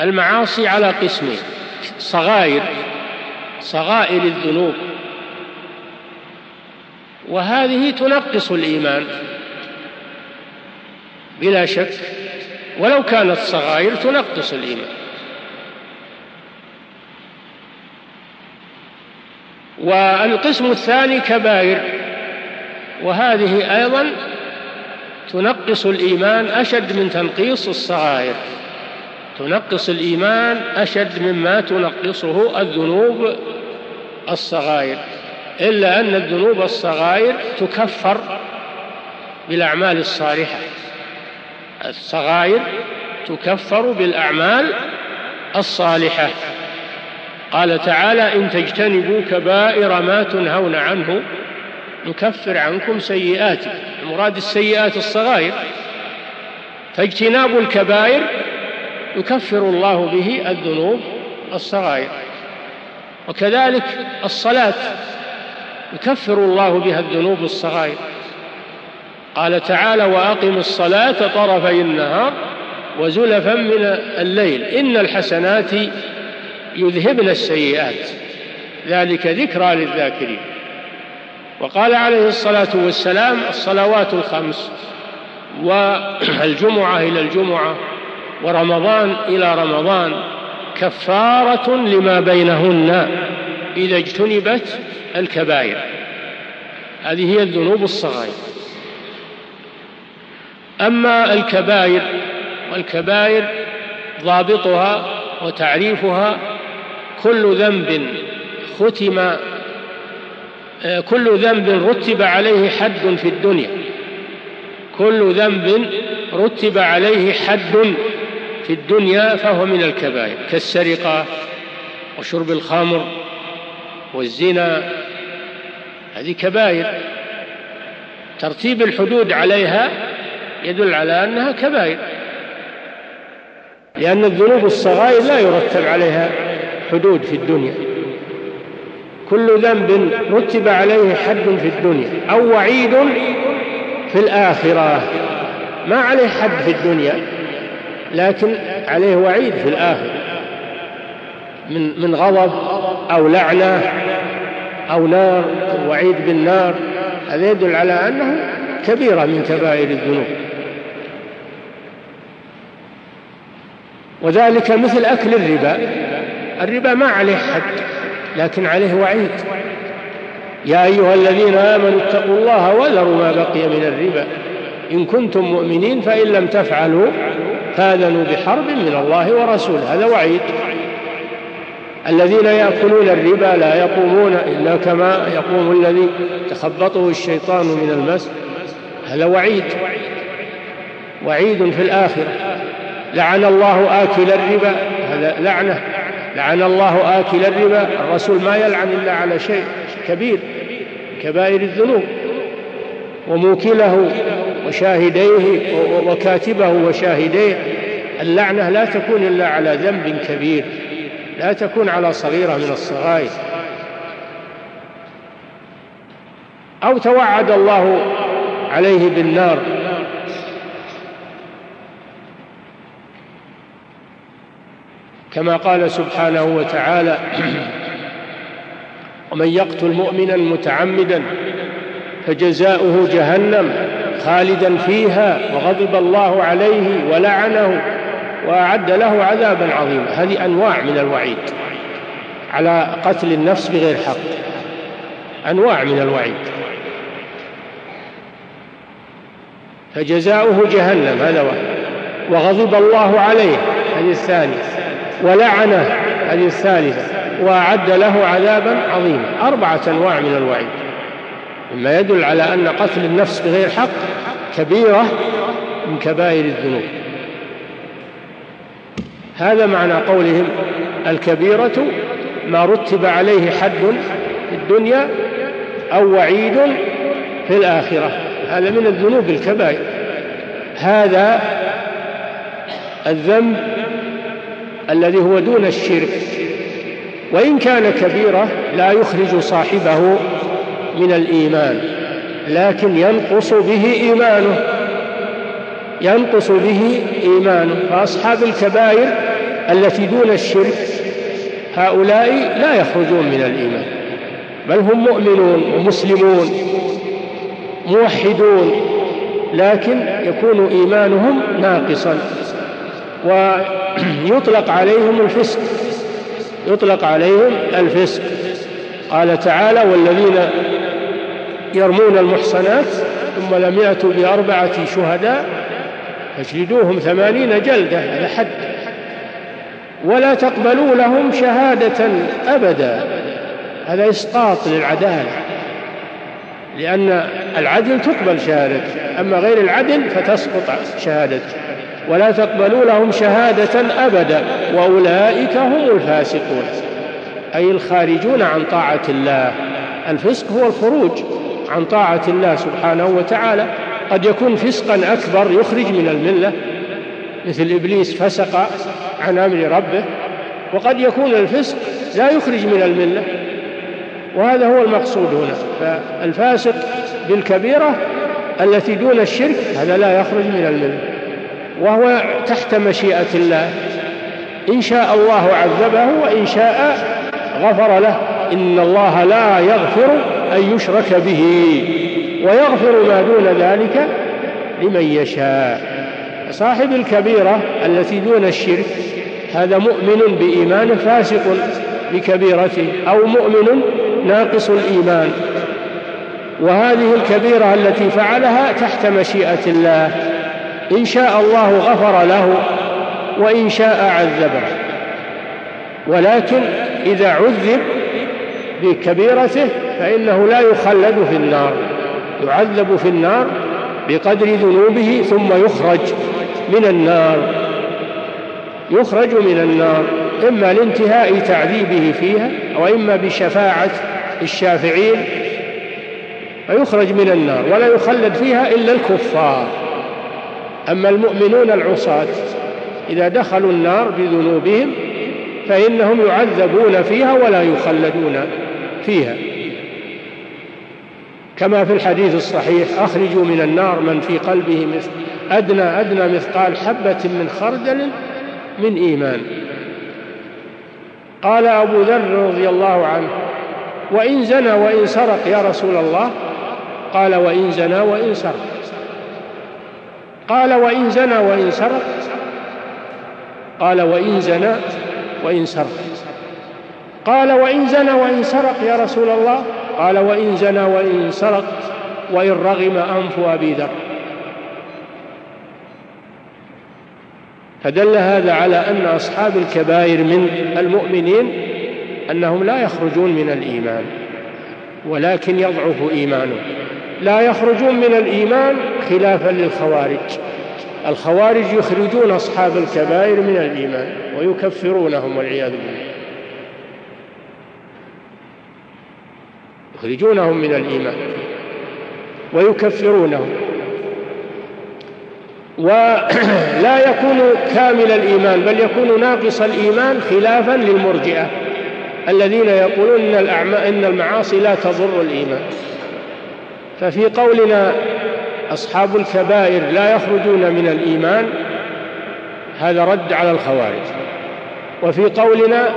المعاصي على قسمين صغائر صغائر الذنوب. وهذه تنقص الإيمان. بلا شك. ولو كانت صغائر تنقص الإيمان. والقسم الثاني كبائر. وهذه أيضا تنقص الإيمان أشد من تنقيص الصغائر. تنقص الإيمان أشد مما تنقصه الذنوب الصغائر إلا أن الذنوب الصغائر تكفر بالأعمال الصالحة. الصغائر تكفر بالأعمال الصالحة. قال تعالى إن تجتنبوا كبائر ما تنهون عنه نكفر عنكم سيئاتكم. المراد السيئات الصغائر. فاجتناب الكبائر يكفر الله به الذنوب الصغائر. وكذلك الصلاة يكفر الله بها الذنوب الصغائر. قال تعالى وأقم الصلاة طرفي النهار وزلفا من الليل. إن الحسنات يذهبن السيئات. ذلك ذكرى للذاكرين. وقال عليه الصلاة والسلام الصلوات الخمس والجمعة إلى الجمعة ورمضان إلى رمضان كفارة لما بينهن إذا اجتنبت الكبائر. هذه هي الذنوب الصغائر. أما الكبائر والكبائر ضابطها وتعريفها كل ذنب ختم كل ذنب رتب عليه حد في الدنيا. كل ذنب رتب عليه حد في الدنيا فهو من الكبائر كالسرقة وشرب الخمر والزنا. هذه كبائر. ترتيب الحدود عليها يدل على أنها كبائر لأن الذنوب الصغائر لا يرتب عليها حدود في الدنيا. كل ذنب رتب عليه حد في الدنيا أو وعيد في الآخرة ما عليه حد في الدنيا. لكن عليه وعيد في الآخرة من من غضب أو لعنة أو نار وعيد بالنار هذا يدل على أنه كبيرة من كبائر الذنوب. وذلك مثل أكل الربا. الربا ما عليه حد لكن عليه وعيد. يا أيها الذين آمنوا اتقوا الله وذروا ما بقي من الربا. إن كنتم مؤمنين فإن لم تفعلوا فاذنوا بحرب من الله ورسوله. هذا وعيد. الذين يأكلون الربا لا يقومون إلا كما يقوم الذي تخبطه الشيطان من المس. هذا وعيد. وعيد في الآخرة. لعن الله آكل الربا. هذا لعنة. لعن الله آكل الربا. الرسول ما يلعن إلا على شيء كبير كبائر الذنوب. وموكله وشاهديه وكاتبه وشاهديه اللعنة لا تكون إلا على ذنب كبير لا تكون على صغيرة من الصغائر. أو توعد الله عليه بالنار. كما قال سبحانه وتعالى ومن يقتل مؤمنا متعمدا فجزاؤه جهنم خالدا فيها وغضب الله عليه ولعنه وأعد له عذابا عظيما. هذه أنواع من الوعيد. على قتل النفس بغير حق. أنواع من الوعيد. فجزاؤه جهنم هذا واحد وغضب الله عليه هذه الثانية. ولعنه هذه الثالثة. وأعد له عذابا عظيما. أربعة أنواع من الوعيد. مما يدل على أن قتل النفس بغير حق كبيرة من كبائر الذنوب. هذا معنى قولهم الكبيرة ما رتب عليه حد في الدنيا أو وعيد في الآخرة. هذا من الذنوب الكبائر. هذا الذنب الذي هو دون الشرك. وإن كان كبيرة لا يخرج صاحبه من الإيمان لكن ينقص به إيمانه. ينقص به إيمانه. فأصحاب الكبائر التي دون الشرك هؤلاء لا يخرجون من الإيمان بل هم مؤمنون ومسلمون موحدون لكن يكون إيمانهم ناقصا. ويطلق عليهم الفسق يطلق عليهم الفسق. قال تعالى والذين يرمون المحصنات ثم لم يأتوا بأربعة شهداء فاجلدوهم ثمانين جلدة هذا حد. ولا تقبلوا لهم شهادة أبدا هذا إسقاط للعدالة لأن العدل تقبل شهادته أما غير العدل فتسقط شهادته. ولا تقبلوا لهم شهادة أبدا وأولئك هم الفاسقون أي الخارجون عن طاعة الله الفسق هو الخروج. عن طاعة الله سبحانه وتعالى قد يكون فسقا أكبر يخرج من الملة مثل إبليس فسق عن أمر ربه وقد يكون الفسق لا يخرج من الملة. وهذا هو المقصود هنا. فالفاسق بالكبيرة التي دون الشرك هذا لا يخرج من الملة وهو تحت مشيئة الله. إن شاء الله عذبه وإن شاء غفر له. إن الله لا يغفر أن يشرك به ويغفر ما دون ذلك لمن يشاء. صاحب الكبيرة التي دون الشرك هذا مؤمن بإيمان فاسق بكبيرته أو مؤمن ناقص الإيمان. وهذه الكبيرة التي فعلها تحت مشيئة الله إن شاء الله غفر له وإن شاء عذبه. ولكن إذا عذب بكبيرته فإنه لا يخلد في النار يعذب في النار بقدر ذنوبه ثم يخرج من النار يخرج من النار إما لانتهاء تعذيبه فيها وإما بشفاعة الشافعين فيخرج من النار ولا يخلد فيها إلا الكفار. أما المؤمنون العصاة إذا دخلوا النار بذنوبهم فإنهم يعذبون فيها ولا يخلدون. فيها. كما في الحديث الصحيح أخرجوا من النار من في قلبه مثل أدنى أدنى مثقال حبة من خردل من إيمان. قال أبو ذر رضي الله عنه وإن زنى وإن سرق يا رسول الله؟ قال وإن زنى وإن سرق. قال وإن زنى وإن سرق؟ قال وإن زنى وإن سرق. قال وإن زنى وإن سرق يا رسول الله. قال وإن زنى وإن سرق وإن رغم أنف أبي ذر. فدل هذا على أن أصحاب الكبائر من المؤمنين أنهم لا يخرجون من الإيمان ولكن يضعف إيمانهم. لا يخرجون من الإيمان خلافا للخوارج. الخوارج يخرجون أصحاب الكبائر من الإيمان ويكفرونهم والعياذ بالله. يخرجونهم من الإيمان ويكفرونهم. ولا يكون كامل الإيمان بل يكون ناقص الإيمان خلافا للمرجئة الذين يقولون إن, إن المعاصي لا تضر الإيمان. ففي قولنا أصحاب الكبائر لا يخرجون من الإيمان هذا رد على الخوارج. وفي قولنا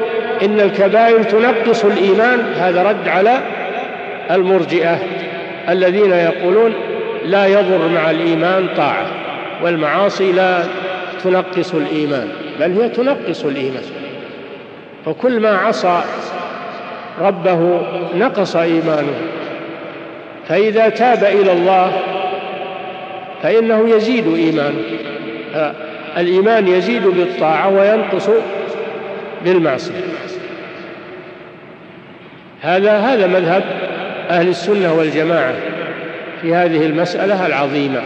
إن الكبائر تنقص الإيمان هذا رد على المرجئة الذين يقولون لا يضر مع الإيمان طاعة والمعاصي لا تنقص الإيمان بل هي تنقص الإيمان. فكل ما عصى ربه نقص إيمانه. فإذا تاب إلى الله فإنه يزيد إيمانه. الإيمان يزيد بالطاعة وينقص بالمعصية. هذا هذا مذهب أهل السنة والجماعة في هذه المسألة العظيمة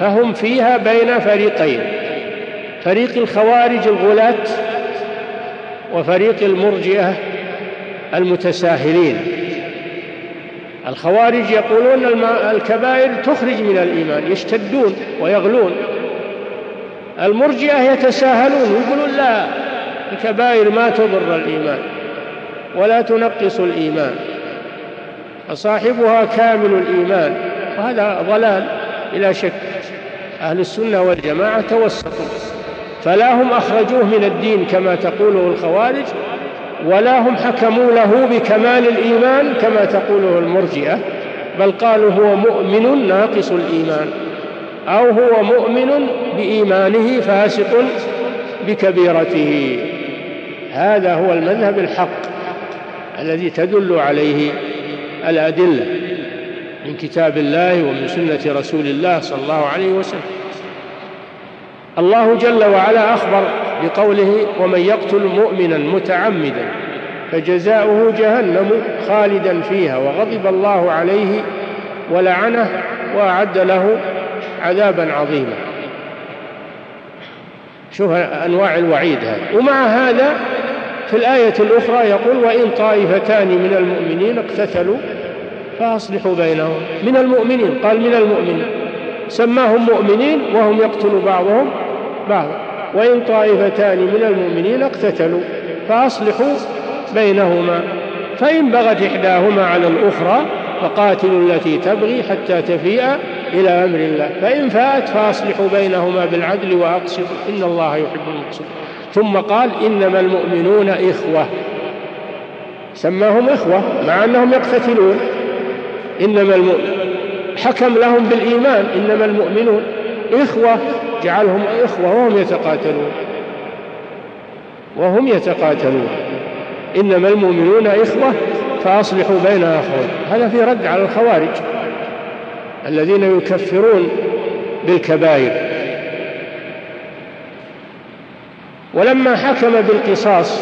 فهم فيها بين فريقين فريق الخوارج الغلاة وفريق المرجئة المتساهلين. الخوارج يقولون الكبائر تخرج من الإيمان يشتدون ويغلون. المرجئة يتساهلون يقولون لا الكبائر ما تضر الإيمان ولا تنقص الإيمان. فصاحبها كامل الإيمان وهذا ضلال بلا شك. أهل السنة والجماعة توسطوا فلا هم أخرجوه من الدين كما تقوله الخوارج ولا هم حكموا له بكمال الإيمان كما تقوله المرجئة بل قالوا هو مؤمن ناقص الإيمان أو هو مؤمن بإيمانه فاسق بكبيرته. هذا هو المذهب الحق الذي تدل عليه. الأدلة من كتاب الله ومن سنة رسول الله صلى الله عليه وسلم. الله جل وعلا أخبر بقوله ومن يقتل مؤمنا متعمدا فجزاؤه جهنم خالدا فيها وغضب الله عليه ولعنه وأعد له عذابا عظيما. شوف أنواع الوعيد هذا ومع هذا في الآية الأخرى يقول وإن طائفتان من المؤمنين اقتتلوا فأصلحوا بينهم. من المؤمنين؟ قال من المؤمنين. سماهم مؤمنين وهم يقتل بعضهم بعضا. وإن طائفتان من المؤمنين اقتتلوا فأصلحوا بينهما. فإن بغت إحداهما على الأخرى فقاتلوا التي تبغي حتى تفيء إلى أمر الله. فإن فاءت فأصلحوا بينهما بالعدل وأقسطوا. إن الله يحب المقسطين. ثم قال إنما المؤمنون إخوة. سماهم إخوة مع أنهم يقتتلون. إنما المؤمن حكم لهم بالإيمان إنما المؤمنون إخوة جعلهم إخوة وهم يتقاتلون. وهم يتقاتلون. إنما المؤمنون إخوة فأصلحوا بين أخوين هذا في رد على الخوارج الذين يكفرون بالكبائر. ولما حكم بالقصاص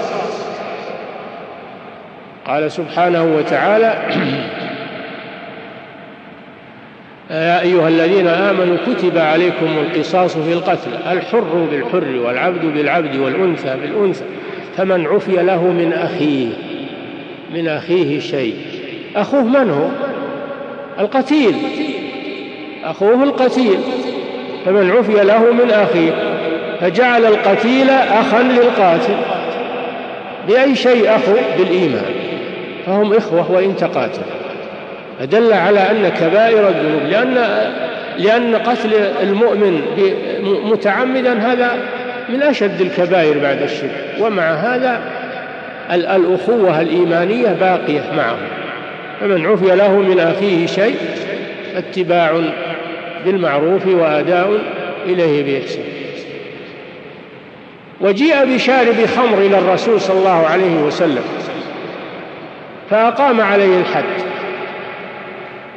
قال سبحانه وتعالى يا أيها الذين آمنوا كتب عليكم القصاص في القتل الحر بالحر والعبد بالعبد والأنثى بالأنثى فمن عفي له من أخيه من أخيه شيء. أخوه من هو؟ القتيل. أخوه القتيل. فمن عفي له من أخيه. فجعل القتيل أخا للقاتل بأي شيء أخو بالإيمان فهم إخوة وإن تقاتل. فدل على أن كبائر الذنوب لأن لأن قتل المؤمن متعمدا هذا من أشد الكبائر بعد الشرك. ومع هذا الأخوة الإيمانية باقية معه. فمن عفي له من أخيه شيء اتباع بالمعروف وأداء إليه بإحسان. وجيء بشارب خمر إلى الرسول صلى الله عليه وسلم فأقام عليه الحد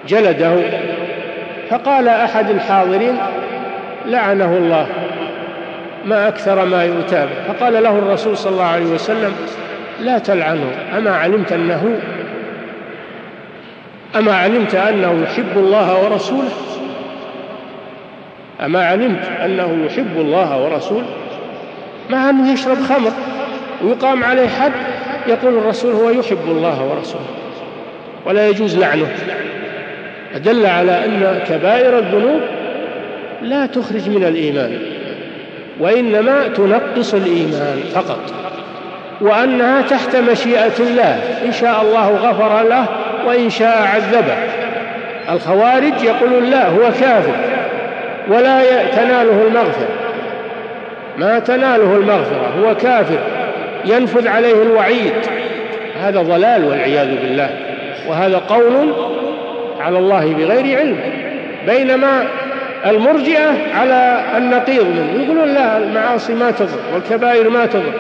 جلده فقال أحد الحاضرين لعنه الله ما أكثر ما يؤتى به. فقال له الرسول صلى الله عليه وسلم لا تلعنه أما علمت أنه أما علمت أنه يحب الله ورسوله أما علمت أنه يحب الله ورسوله مع أنه يشرب خمر ويقام عليه حد يقول الرسول هو يحب الله ورسوله ولا يجوز لعنه. أدل على أن كبائر الذنوب لا تخرج من الإيمان وإنما تنقص الإيمان فقط وأنها تحت مشيئة الله إن شاء الله غفر له وإن شاء عذبه. الخوارج يقولون لا هو كافر ولا تناله المغفرة. ما تناله المغفرة هو كافر ينفذ عليه الوعيد. هذا ضلال والعياذ بالله. وهذا قول على الله بغير علم. بينما المرجئة على النقيض منه. يقولون لا المعاصي ما تضر والكبائر ما تضر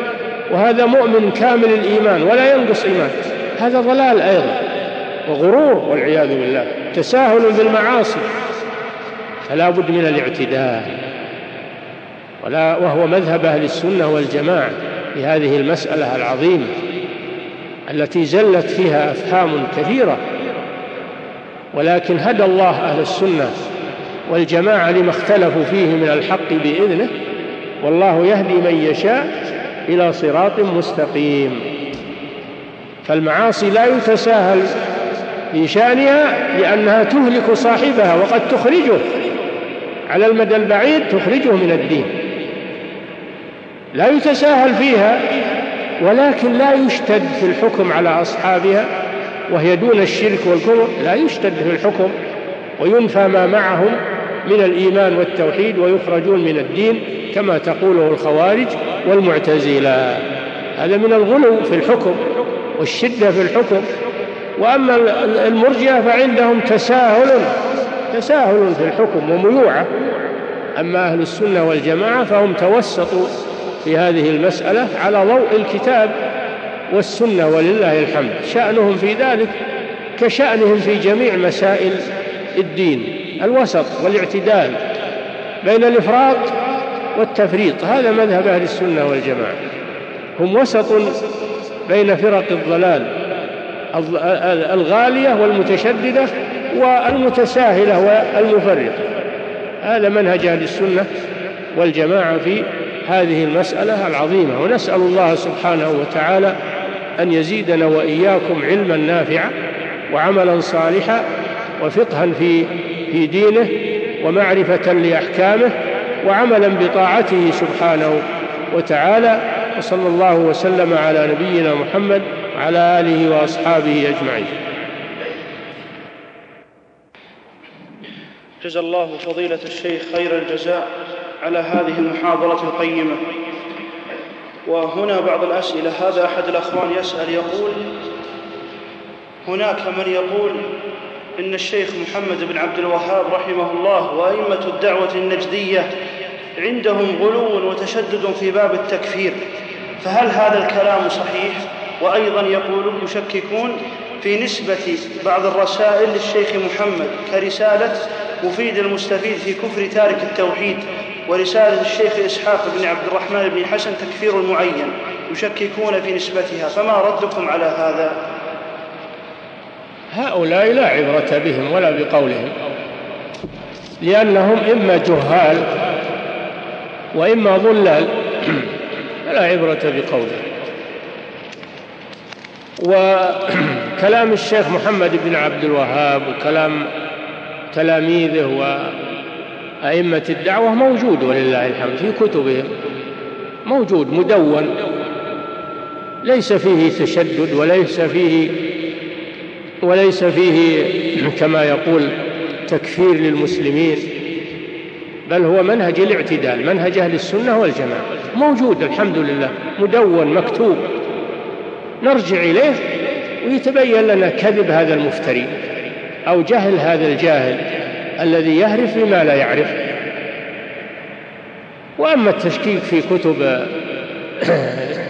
وهذا مؤمن كامل الإيمان ولا ينقص إيمان. هذا ضلال أيضا وغرور والعياذ بالله. تساهل بالمعاصي. فلا بد من الاعتدال ولا وهو مذهب أهل السنة والجماعة في هذه المسألة العظيمة التي زلت فيها أفهام كثيرة. ولكن هدى الله أهل السنة والجماعة لما اختلفوا فيه من الحق بإذنه والله يهدي من يشاء إلى صراط مستقيم. فالمعاصي لا يتساهل في شأنها لأنها تهلك صاحبها وقد تخرجه. على المدى البعيد تخرجه من الدين. لا يتساهل فيها ولكن لا يشتد في الحكم على أصحابها وهي دون الشرك والكفر لا يشتد في الحكم وينفى ما معهم من الإيمان والتوحيد ويخرجون من الدين كما تقوله الخوارج والمعتزلة. هذا من الغلو في الحكم والشدة في الحكم. وأما المرجئة فعندهم تساهل تساهل في الحكم وميوعة. أما أهل السنة والجماعة فهم توسطوا في هذه المسألة على ضوء الكتاب والسنة ولله الحمد. شأنهم في ذلك كشأنهم في جميع مسائل الدين الوسط والاعتدال بين الإفراط والتفريط. هذا مذهب أهل السنة والجماعة. هم وسط بين فرق الضلال الغالية والمتشددة والمتساهلة والمفرطة. هذا منهج أهل السنة والجماعة في هذه المسألة العظيمة ونسأل الله سبحانه وتعالى أن يزيدنا وإياكم علما نافعا وعملا صالحا وفقها في في دينه ومعرفة لأحكامه وعملا بطاعته سبحانه وتعالى وصلى الله وسلم على نبينا محمد وعلى آله وأصحابه أجمعين. جزا الله فضيلة الشيخ خير الجزاء. على هذه المحاضرة القيمة. وهنا بعض الأسئلة. هذا أحد الأخوان يسأل يقول هناك من يقول إن الشيخ محمد بن عبد الوهاب رحمه الله وأئمة الدعوة النجدية عندهم غلو وتشدد في باب التكفير. فهل هذا الكلام صحيح؟ وأيضا يقولون يشككون في نسبة بعض الرسائل للشيخ محمد كرسالة مفيد المستفيد في كفر تارك التوحيد. ورسالة الشيخ إسحاق بن عبد الرحمن بن حسن تكفير المعين يشككون في نسبتها فما ردكم على هذا؟ هؤلاء لا عبرة بهم ولا بقولهم لأنهم إما جهال وإما ضلال فلا عبرة بقوله وكلام الشيخ محمد بن عبد الوهاب وكلام تلاميذه وأئمة الدعوة موجود ولله الحمد في كتبهم. موجود مدون. ليس فيه تشدد وليس فيه وليس فيه كما يقول تكفير للمسلمين بل هو منهج الاعتدال منهج أهل السنة والجماعة. موجود الحمد لله. مدون مكتوب. نرجع إليه ويتبين لنا كذب هذا المفتري أو جهل هذا الجاهل. الذي يهرف بما لا يعرف. وأما التشكيك في كتب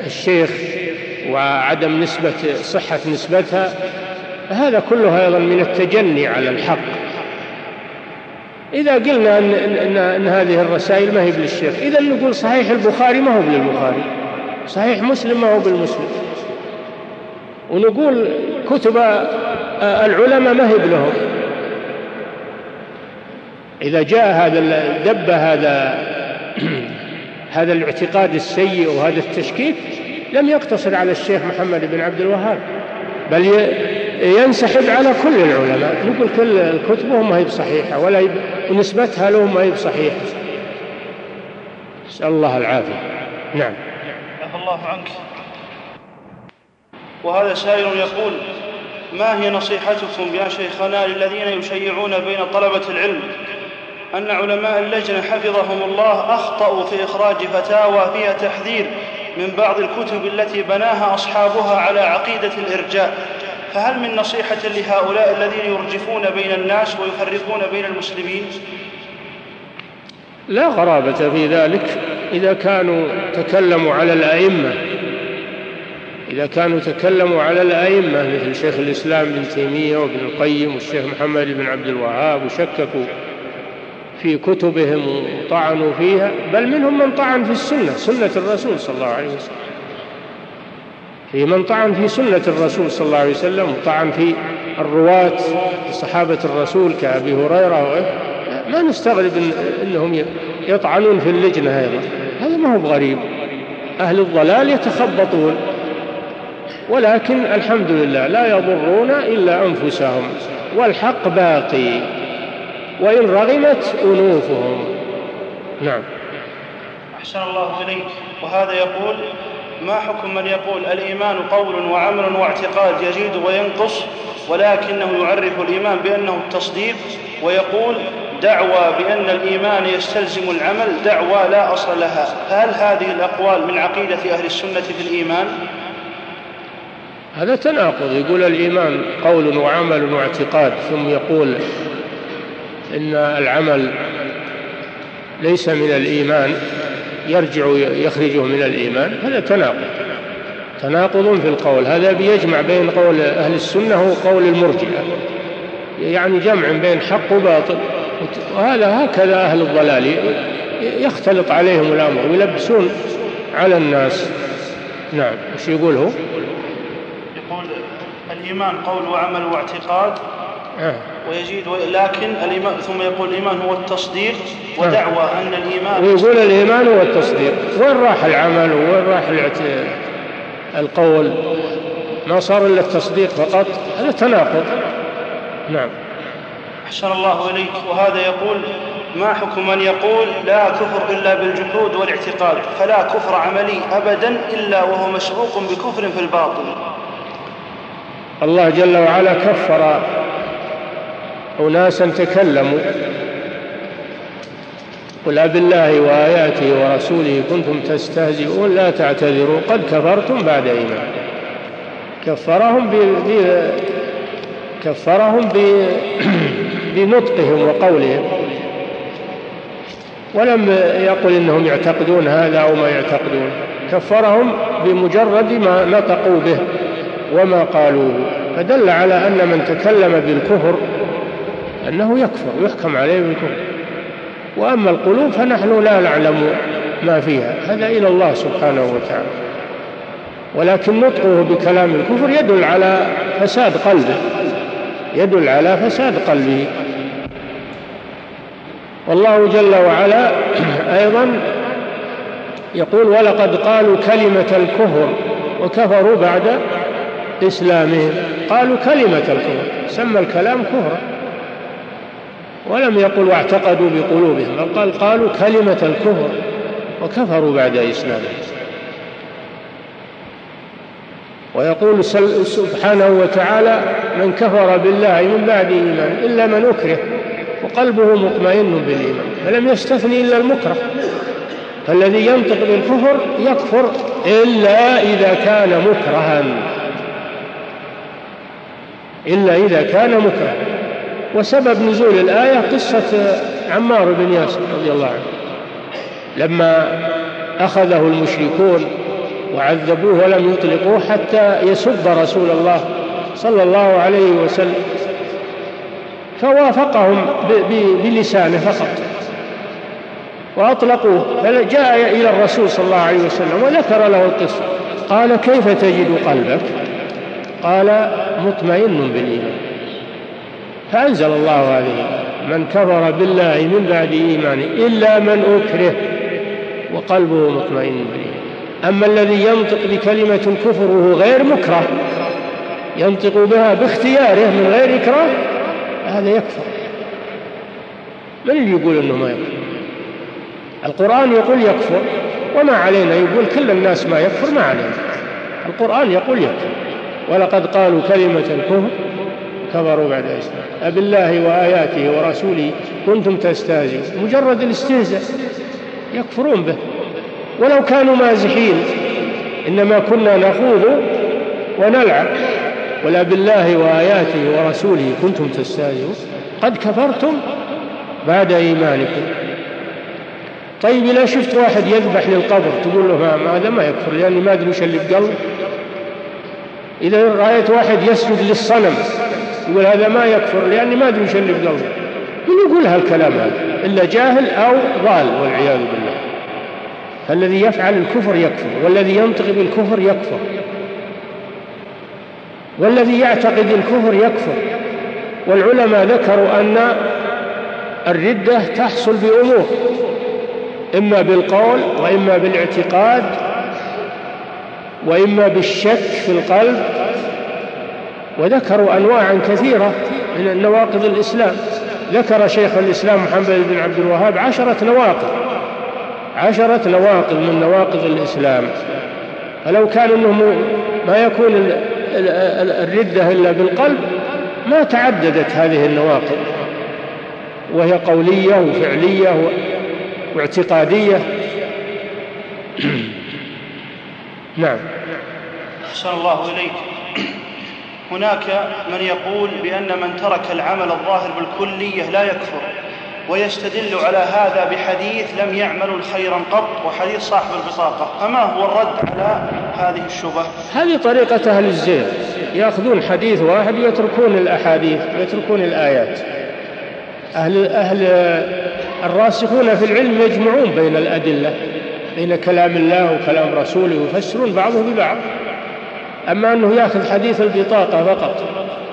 الشيخ وعدم نسبة صحة نسبتها هذا كله أيضا من التجني على الحق. إذا قلنا أن, إن, إن هذه الرسائل ما هي للشيخ إذا نقول صحيح البخاري ما هو للبخاري صحيح مسلم ما هو بالمسلم. ونقول كتب العلماء ما هي لهم إذا جاء هذا دب هذا هذا الاعتقاد السيء وهذا التشكيك لم يقتصر على الشيخ محمد بن عبد الوهاب بل ينسحب على كل العلماء. نقول كل كتبهم ما هي بصحيحة ولا يب... ونسبتها لهم ما هي بصحيحة. نسأل الله العافية. نعم. عفى الله عنك. وهذا سائل يقول ما هي نصيحتكم يا شيخنا للذين يشيعون بين طلبة العلم؟ أن علماء اللجنة حفظهم الله أخطأوا في إخراج فتاوى فيها تحذير من بعض الكتب التي بناها أصحابها على عقيدة الإرجاء. فهل من نصيحة لهؤلاء الذين يرجفون بين الناس ويفرقون بين المسلمين؟ لا غرابة في ذلك إذا كانوا تكلموا على الأئمة. إذا كانوا تكلموا على الأئمة مثل شيخ الإسلام ابن تيمية وابن القيم والشيخ محمد بن عبد الوهاب وشككوا في كتبهم وطعنوا فيها بل منهم من طعن في السنة سنة الرسول صلى الله عليه وسلم. في من طعن في سنة الرسول صلى الله عليه وسلم وطعن في الرواة صحابة الرسول كأبي هريرة ما نستغرب إن أنهم يطعنون في اللجنة أيضا. هذا ما هو بغريب. أهل الضلال يتخبطون. ولكن الحمد لله لا يضرون إلا أنفسهم والحق باقي. وإن رغمت أنوفهم. نعم. أحسن الله إليك. وهذا يقول ما حكم من يقول الإيمان قول وعمل واعتقاد يزيد وينقص ولكنه يعرف الإيمان بأنه التصديق؟ ويقول دعوى بأن الإيمان يستلزم العمل دعوى لا أصل لها. هل هذه الأقوال من عقيدة أهل السنة في الإيمان؟ هذا تناقض. يقول الإيمان قول وعمل واعتقاد ثم يقول إن العمل ليس من الإيمان يرجع يخرجه من الإيمان هذا تناقض تناقض في القول هذا بيجمع بين قول أهل السنة وقول المرجئة يعني جمع بين حق وباطل وهذا هكذا أهل الضلال يختلط عليهم الأمر ويلبسون على الناس نعم إيش يقول هو؟ يقول الإيمان قول وعمل واعتقاد. ويزيد لكن الإيمان ثم يقول الإيمان هو التصديق ودعوى آه. أن الإيمان ويقول الإيمان هو التصديق. وين راح العمل وين راح القول؟ ما صار إلا التصديق فقط. هذا تناقض. نعم. أحسن الله إليك. وهذا يقول ما حكم من يقول لا كفر إلا بالجحود والاعتقاد؟ فلا كفر عملي أبدا إلا وهو مسبوق بكفر في الباطن الله جل وعلا كفر أناسا تكلموا. قل أبالله وآياته ورسوله كنتم تستهزئون لا تعتذروا. قد كفرتم بعد إيمان كفرهم ب... كفرهم. بنطقهم وقولهم. ولم يقل إنهم يعتقدون هذا أو ما يعتقدون. كفرهم بمجرد ما نطقوا به وما قالوه. فدل على أن من تكلم بالكفر أنه يكفر ويحكم عليه بالكفر وأما القلوب فنحن لا نعلم ما فيها. هذا إلى الله سبحانه وتعالى. ولكن نطقه بكلام الكفر يدل على فساد قلبه. يدل على فساد قلبه. والله جل وعلا أيضا يقول ولقد قالوا كلمة الكفر وكفروا بعد إسلامهم. قالوا كلمة الكفر سمى الكلام كفرا. ولم يقل واعتقدوا بقلوبهم بل قال قالوا كلمة الكفر وكفروا بعد إسلامهم. ويقول سبحانه وتعالى من كفر بالله من بعد إيمان إلا من أكره وقلبه مطمئن بالإيمان فلم يستثني إلا المكره فالذي ينطق بالكفر يكفر إلا إذا كان مكرها إلا إذا كان مكرها. وسبب نزول الآية قصة عمار بن ياسر رضي الله عنه. لما أخذه المشركون وعذبوه ولم يطلقوه حتى يسب رسول الله صلى الله عليه وسلم فوافقهم بلسانه فقط. وأطلقوه. فجاء إلى الرسول صلى الله عليه وسلم وذكر له القصة. قال كيف تجد قلبك؟ قال مطمئن بالإيمان. فأنزل الله عليه من كفر بالله من بعد إيمانه إلا من أكره وقلبه مطمئن بالإيمان أما الذي ينطق بكلمة الكفر وهو غير مكره ينطق بها باختياره من غير إكراه هذا يكفر. من اللي يقول أنه ما يكفر؟ القرآن يقول يكفر وما علينا يقول كل الناس ما يكفر ما علينا. القرآن يقول يكفر. ولقد قالوا كلمة الكفر كفروا بعد إسلام. أبالله وآياته ورسوله كنتم تستهزئون. مجرد الاستهزاء يكفرون به. ولو كانوا مازحين إنما كنا نخوض ونلعب. ولا بالله وآياته ورسوله كنتم تستهزئون. قد كفرتم بعد إيمانكم. طيب إذا شفت واحد يذبح للقبر تقول له هذا ما يكفر؟ لأني ما أدري وش اللي بقلبه إذا رأيت واحد يسجد للصنم يقول هذا ما يكفر لأني ما أدري وش اللي بقلبه من يقول هالكلام هذا إلا جاهل أو ضال والعياذ بالله. فالذي يفعل الكفر يكفر والذي ينطق بالكفر يكفر. والذي يعتقد الكفر يكفر. والعلماء ذكروا أن الردة تحصل بأمور إما بالقول وإما بالإعتقاد وإما بالشك في القلب. وذكروا أنواعا كثيرة من نواقض الإسلام. ذكر شيخ الإسلام محمد بن عبد الوهاب عشرة نواقض عشرة نواقض من نواقض الإسلام. فلو كان أنه ما يكون الردة إلا بالقلب ما تعددت هذه النواقض. وهي قولية وفعلية واعتقادية. نعم. أحسن الله إليك. هناك من يقول بأن من ترك العمل الظاهر بالكلية لا يكفر ويستدل على هذا بحديث لم يعملوا خيرا قط وحديث صاحب البطاقة. أما هو الرد على هذه الشبهة؟ هذه طريقة أهل الزيغ يأخذون حديث واحد ويتركون الأحاديث ويتركون الآيات. أهل, أهل الراسخون في العلم يجمعون بين الأدلة بين كلام الله وكلام رسوله يفسرون بعضه ببعض. أما أنه يأخذ حديث البطاقة فقط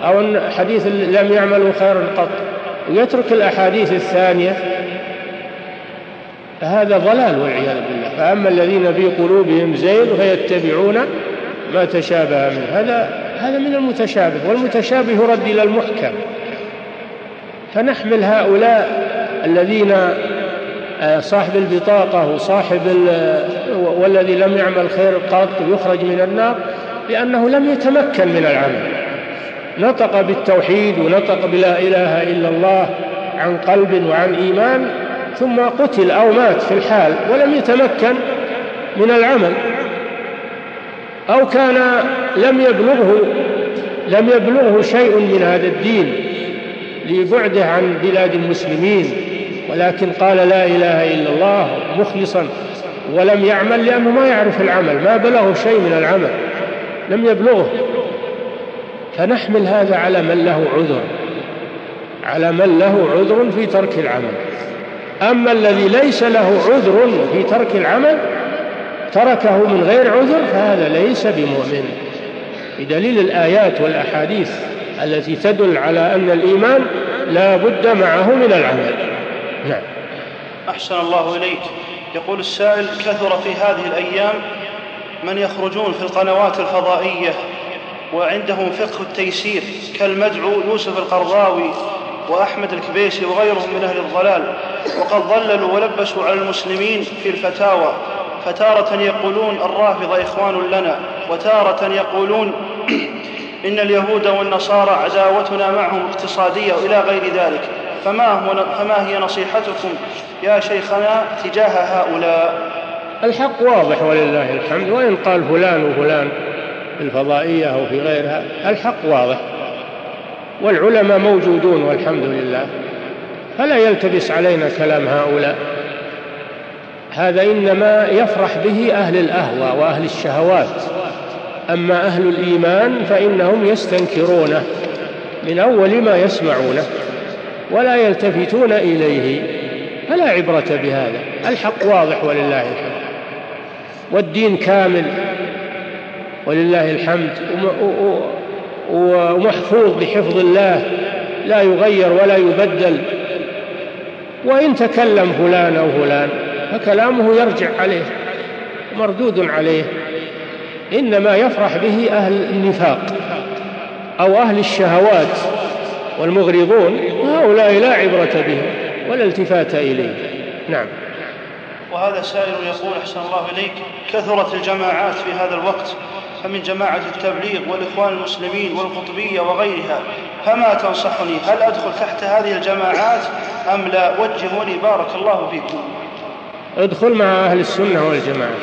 أو أن حديث لم يعملوا خيرا قط ويترك الأحاديث الثانية فهذا ضلال والعياذ بالله. فأما الذين في قلوبهم زيغ فيتبعون ما تشابه منه. هذا هذا من المتشابه والمتشابه يرد إلى المحكم. فنحمل هؤلاء الذين آه، صاحب البطاقة وصاحب والذي لم يعمل خير قط يخرج من النار لأنه لم يتمكن من العمل. نطق بالتوحيد ونطق بلا إله إلا الله عن قلب وعن إيمان ثم قتل أو مات في الحال ولم يتمكن من العمل. أو كان لم يبلغه لم يبلغه شيء من هذا الدين لبعده عن بلاد المسلمين ولكن قال لا إله إلا الله مخلصا ولم يعمل لأنه ما يعرف العمل ما بلغه شيء من العمل. لم يبلغه. فنحمل هذا على من له عذر على من له عذر في ترك العمل. أما الذي ليس له عذر في ترك العمل تركه من غير عذر فهذا ليس بمؤمن. بدليل الآيات والأحاديث التي تدل على أن الإيمان لا بد معه من العمل. نعم. أحسن الله إليك. يقول السائل كثر في هذه الأيام من يخرجون في القنوات الفضائية وعندهم فقه التيسير كالمدعو يوسف القرضاوي وأحمد الكبيسي وغيرهم من أهل الضلال وقد ضللوا ولبسوا على المسلمين في الفتاوى فتارة يقولون الرافضة إخوان لنا وتارة يقولون إن اليهود والنصارى عداوتنا معهم اقتصادية وإلى غير ذلك. فما, فما هي نصيحتكم يا شيخنا تجاه هؤلاء؟ الحق واضح ولله الحمد وإن قال فلان وفلان في الفضائية أو في غيرها الحق واضح. والعلماء موجودون والحمد لله. فلا يلتبس علينا كلام هؤلاء. هذا إنما يفرح به أهل الأهوى وأهل الشهوات. أما أهل الإيمان فإنهم يستنكرونه من أول ما يسمعونه ولا يلتفتون إليه فلا عبرة بهذا. الحق واضح ولله الحمد. والدين كامل. ولله الحمد. ومحفوظ بحفظ الله. لا يغير ولا يبدل. وإن تكلم فلان أو فلان فكلامه يرجع عليه. مردود عليه. إنما يفرح به أهل النفاق أو أهل الشهوات والمغرضون. هؤلاء لا عبرة بهم ولا التفات إليه. نعم. وهذا سائل يقول أحسن الله إليك كثرت الجماعات في هذا الوقت فمن جماعة التبليغ والإخوان المسلمين والقطبية وغيرها فما تنصحني؟ هل أدخل تحت هذه الجماعات أم لا؟ وجهوني بارك الله فيكم. ادخل مع أهل السنة والجماعة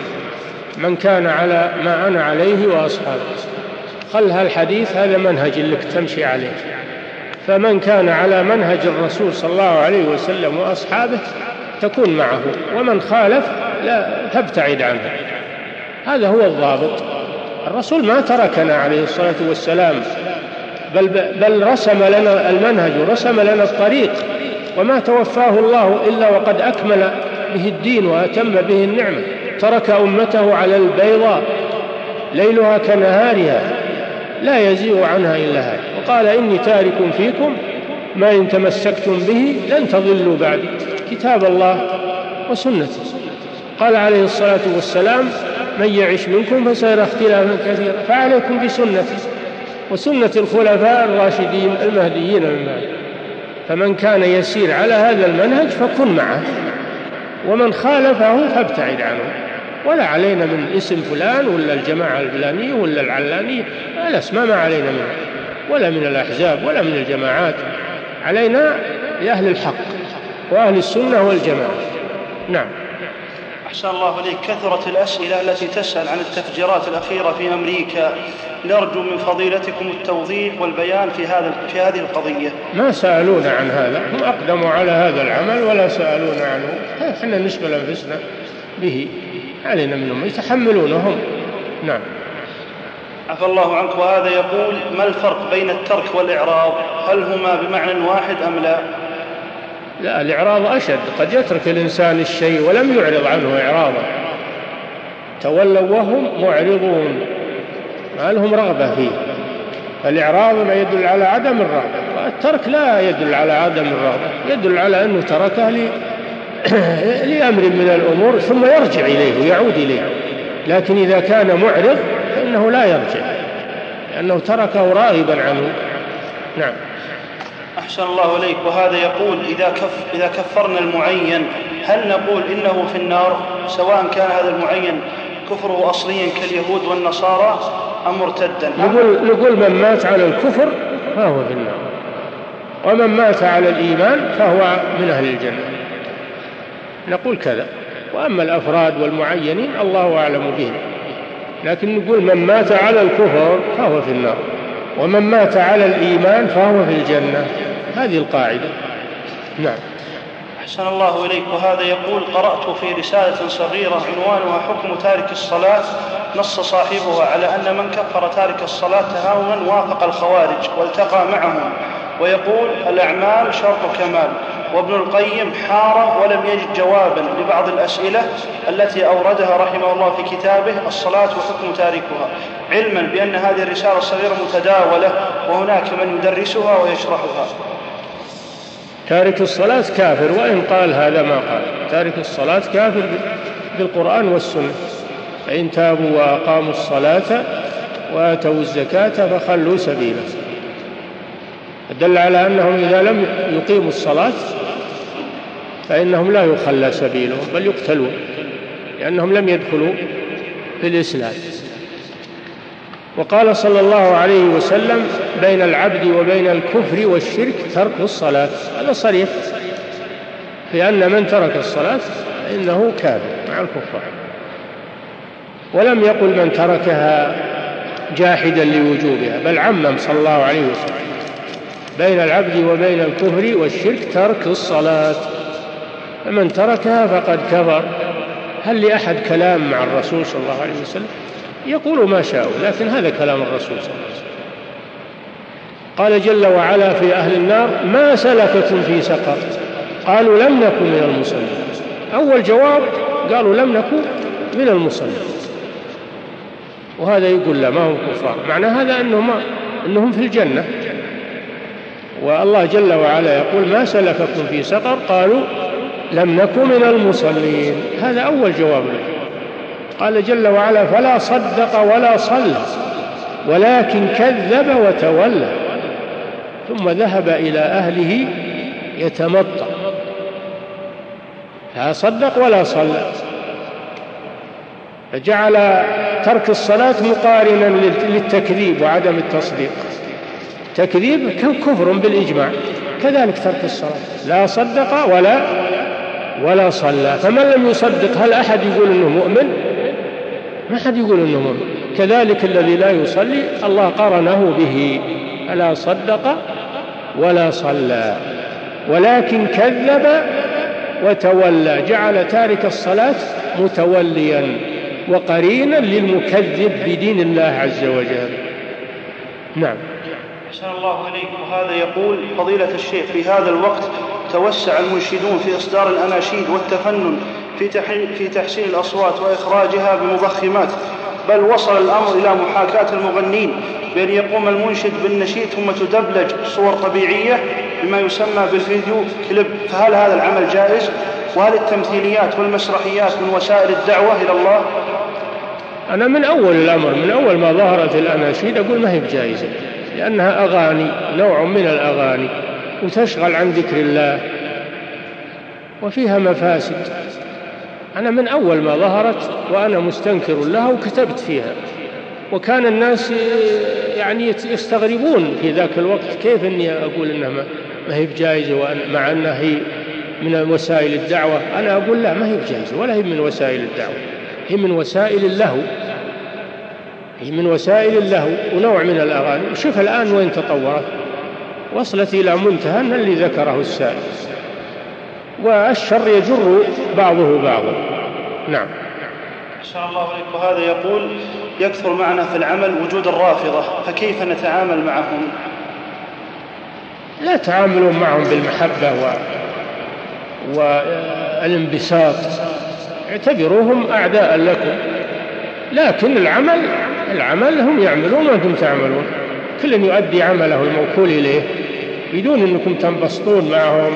من كان على ما أنا عليه وأصحابي خل هالحديث هذا منهج لك تمشي عليه. فمن كان على منهج الرسول صلى الله عليه وسلم وأصحابه تكون معه ومن خالف لا تبتعد عنه. هذا هو الضابط. الرسول ما تركنا عليه الصلاة والسلام بل, بل رسم لنا المنهج ورسم لنا الطريق وما توفاه الله إلا وقد أكمل به الدين وأتم به النعمة. ترك أمته على البيضاء ليلها كنهارها لا يزيغ عنها إلا هذا وقال إني تارك فيكم ما إن تمسكتم به لن تضلوا بعد. كتاب الله وسنته. قال عليه الصلاة والسلام من يعش منكم فسيرى اختلافا كثيرا. فعليكم بسنتي وسنة الخلفاء الراشدين المهديين من بعد فمن كان يسير على هذا المنهج فكن معه ومن خالفه فابتعد عنه. ولا علينا من اسم فلان ولا الجماعة الفلانية ولا العلانية الأسماء ما علينا منها ولا من الأحزاب ولا من الجماعات. علينا لأهل الحق. وأهل السنة والجماعة نعم أحسن الله إليك كثرت الأسئلة التي تسأل عن التفجيرات الأخيرة في أمريكا نرجو من فضيلتكم التوضيح والبيان في هذا في هذه القضية. ما سألونا عن هذا، هم أقدموا على هذا العمل ولا سألونا عنه، إحنا نشغل أنفسنا به علينا منهم يتحملونهم. نعم. عفى الله عنك وهذا يقول ما الفرق بين الترك والإعراض؟ هل هما بمعنى واحد أم لا؟ لا الإعراض أشد. قد يترك الإنسان الشيء ولم يعرض عنه إعراضا تولوا وهم معرضون. ما لهم رغبة فيه. الإعراض ما يدل على عدم الرغبة. والترك لا يدل على عدم الرغبة. يدل على أنه تركه لأمر من الأمور ثم يرجع إليه ويعود إليه. لكن إذا كان معرض فإنه لا يرجع لأنه تركه راغبا عنه. نعم. أحسن الله إليك. وهذا يقول إذا, كف إذا كفرنا المعين هل نقول إنه في النار؟ سواء كان هذا المعين كفره أصليا كاليهود والنصارى أم مرتدا؟ نقول, نقول من مات على الكفر فهو في النار. ومن مات على الإيمان فهو من أهل الجنة. نقول كذا. وأما الأفراد والمعينين الله أعلم بهم. لكن نقول من مات على الكفر فهو في النار. ومن مات على الإيمان فهو في الجنة. هذه القاعدة. نعم. أحسن الله إليك. وهذا يقول قرأت في رسالة صغيرة عنوانها حكم تارك الصلاة. نص صاحبها على أن من كفر تارك الصلاة تهاونا وافق الخوارج والتقى معهم. ويقول الأعمال شرط كمال. وابن القيم حار ولم يجد جوابا لبعض الأسئلة التي أوردها رحمه الله في كتابه الصلاة وحكم تاركها. علما بأن هذه الرسالة الصغيرة متداولة وهناك من يدرسها ويشرحها. تارك الصلاة كافر وإن قال هذا ما قال. تارك الصلاة كافر بالقرآن والسنة. فإن تابوا وأقاموا الصلاة وآتوا الزكاة فخلوا سبيله دل على أنهم إذا لم يقيموا الصلاة فإنهم لا يخلى سبيلهم بل يقتلون لأنهم لم يدخلوا في الإسلام. وقال صلى الله عليه وسلم بين العبد وبين الكفر والشرك ترك الصلاة. هذا صريح في أن من ترك الصلاة فإنه كافر مع الكفار. ولم يقل من تركها جاحدا لوجوبها بل عمم صلى الله عليه وسلم بين العبد وبين الكفر والشرك ترك الصلاة. فمن تركها فقد كفر. هل لأحد كلام مع الرسول صلى الله عليه وسلم؟ يقول ما شاءوا لكن هذا كلام الرسول صلى الله عليه وسلم. قال جل وعلا في أهل النار ما سلككم في سقر. قالوا لم نكن من المصلين. أول جواب قالوا لم نكن من المصلين. وهذا يقول لا ما هم كفار. معنى هذا أنهم, أنهم في الجنة. والله جل وعلا يقول ما سلككم في سقر. قالوا لم نكن من المصلين. هذا أول جواب له. قال جل وعلا فلا صدق ولا صلى ولكن كذب وتولى ثم ذهب إلى أهله يتمطى. لا صدق ولا صلى. فجعل ترك الصلاة مقارنا للتكذيب وعدم التصديق. تكذيب كفر بالإجماع كذلك ترك الصلاة. لا صدق ولا ولا صلى. فمن لم يصدق هل أحد يقول أنه مؤمن؟ ما أحد يقول أنه مؤمن كذلك الذي لا يصلي الله قرنه به. فلا صدق ولا صلى. ولكن كذب وتولى. جعل تارك الصلاة متوليا وقرينا للمكذب بدين الله عز وجل. نعم. أحسن الله إليك وهذا يقول فضيلة الشيخ في هذا الوقت توسع المنشدون في إصدار الأناشيد والتفنن. في في تحسين الأصوات وإخراجها بمضخمات بل وصل الأمر إلى محاكاة المغنين بأن يقوم المنشد بالنشيد ثم تدبلج صور طبيعية بما يسمى بالفيديو كليب فهل هذا العمل جائز؟ وهل التمثيليات والمسرحيات من وسائل الدعوة إلى الله؟ أنا من أول الأمر من أول ما ظهرت الأناشيد أقول ما هي بجائزة لأنها أغاني نوع من الأغاني وتشغل عن ذكر الله وفيها مفاسد أنا من أول ما ظهرت وأنا مستنكر لها وكتبت فيها. وكان الناس يعني يستغربون في ذاك الوقت كيف أني أقول إنها ما هي بجائزة مع أنها هي من وسائل الدعوة. أنا أقول لا ما هي بجائزة ولا هي من وسائل الدعوة. هي من وسائل اللهو. هي من وسائل اللهو ونوع من الأغاني. وشوف الآن وين تطورت. وصلت إلى منتهى اللي ذكره السائل. والشر يجر بعضه بعضا. نعم. أحسن الله عليك وهذا يقول يكثر معنا في العمل وجود الرافضة فكيف نتعامل معهم؟ لا تعاملون معهم بالمحبة و... والانبساط اعتبروهم أعداء لكم. لكن العمل العمل هم يعملون وأنتم تعملون. كل يؤدي عمله الموكول إليه. بدون أنكم تنبسطون معهم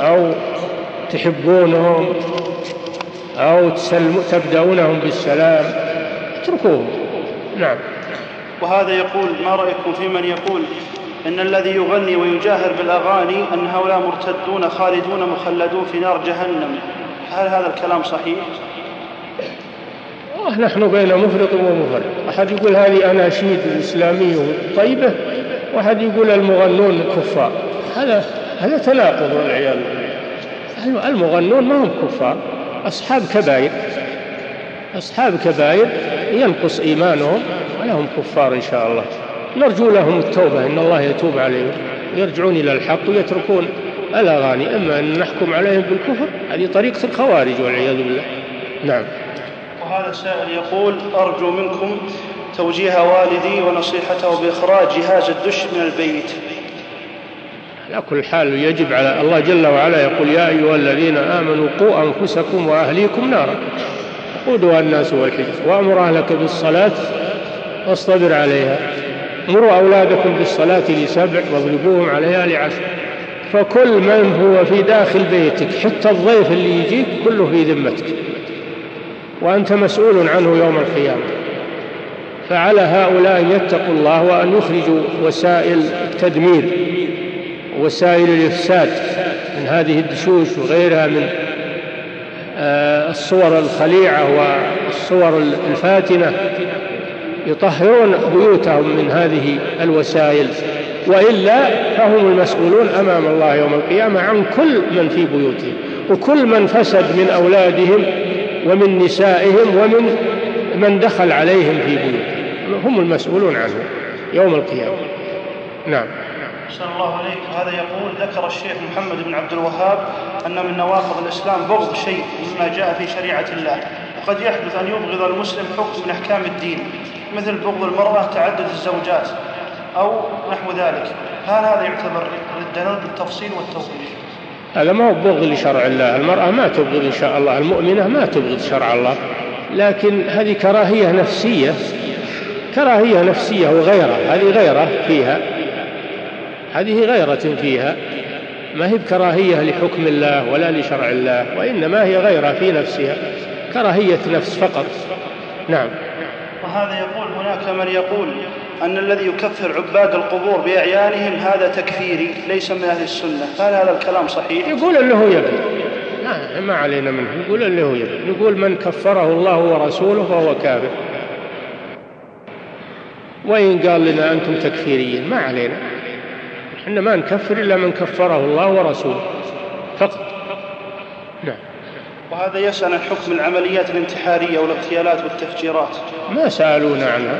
أو تحبونهم أو تبدأونهم بالسلام اتركوهم. نعم. وهذا يقول ما رأيكم في من يقول إن الذي يغني ويجاهر بالأغاني أن هؤلاء مرتدون خالدون مخلدون في نار جهنم. هل هذا الكلام صحيح؟ نحن بين مفرط ومفرط. أحد يقول هذه أناشيد إسلامية طيبة وأحد يقول المغنون كفار. هذا هذا تناقض والعياذ بالله. المغنون ما هم كفار. أصحاب كبائر أصحاب كبائر ينقص إيمانهم ولهم كفار إن شاء الله. نرجو لهم التوبة إن الله يتوب عليهم. ويرجعون إلى الحق ويتركون الأغاني. أما أن نحكم عليهم بالكفر هذه طريقة الخوارج والعياذ بالله. نعم. وهذا السائل يقول أرجو منكم توجيه والدي ونصيحته بإخراج جهاز الدش من البيت. على كل حال يجب على الله جل وعلا يقول يا أيها الذين آمنوا قوا أنفسكم وأهليكم نارا. قودها الناس والحجر وأمر أهلك بالصلاة واصطبر عليها. مروا أولادكم بالصلاة لسبع واضربوهم عليها لعشر. فكل من هو في داخل بيتك حتى الضيف اللي يجيك كله في ذمتك. وأنت مسؤول عنه يوم القيامة. فعلى هؤلاء أن يتقوا الله وأن يخرجوا وسائل التدمير وسائل الإفساد من هذه الدشوش وغيرها من آه، الصور الخليعة والصور الفاتنة يطهرون بيوتهم من هذه الوسائل. وإلا فهم المسؤولون أمام الله يوم القيامة عن كل من في بيوتهم وكل من فسد من أولادهم ومن نسائهم ومن من دخل عليهم في بيوتهم. هم المسؤولون عنه يوم القيامة. نعم. أحسن الله عليك. هذا يقول ذكر الشيخ محمد بن عبد الوهاب أن من نواقض الإسلام بغض شيء مما جاء في شريعة الله وقد يحدث أن يبغض المسلم حكم من أحكام الدين مثل بغض المرأة تعدد الزوجات أو نحو ذلك. هل هذا يعتبر ردنا بالتفصيل والتوضيح؟ هذا ما هو بغض لشرع الله. المرأة ما تبغض إن شاء الله المؤمنة ما تبغض شرع الله. لكن هذه كراهية نفسية كراهية نفسية وغيرة هذه غيرة فيها. هذه غيرة فيها. ما هي بكراهية لحكم الله ولا لشرع الله وإنما هي غيرة في نفسها. كراهية نفس فقط. نعم. وهذا يقول هناك من يقول أن الذي يكفر عباد القبور بأعيانهم هذا تكفيري ليس من أهل السنة. هل هذا الكلام صحيح؟ يقول أنه يبي ما, ما علينا منه. يقول أنه يبي يقول من كفره الله ورسوله فهو كافر. وإن قال لنا أنتم تكفيريين ما علينا. إحنا ما نكفر إلا من كفره الله ورسوله. فقط. نعم. وهذا يسأل عن حكم العمليات الانتحارية والاغتيالات والتفجيرات. ما سألونا عنها.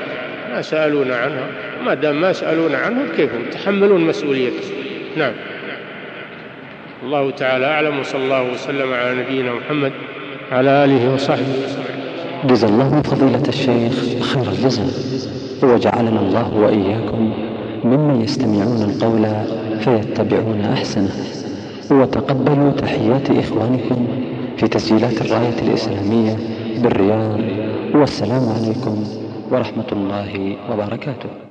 ما سألونا عنها. ما دام ما سألونا عنها كيف يتحملون مسؤوليته نعم. الله تعالى أعلم وصلى الله وسلم على نبينا محمد. على آله وصحبه. جزا الله فضيلة الشيخ خير الجزاء. وجعلنا الله وإياكم ممن يستمعون القول فيتبعون أحسنه. وتقبلوا تحيات إخوانكم في تسجيلات الراية الإسلامية بالرياض. والسلام عليكم ورحمة الله وبركاته.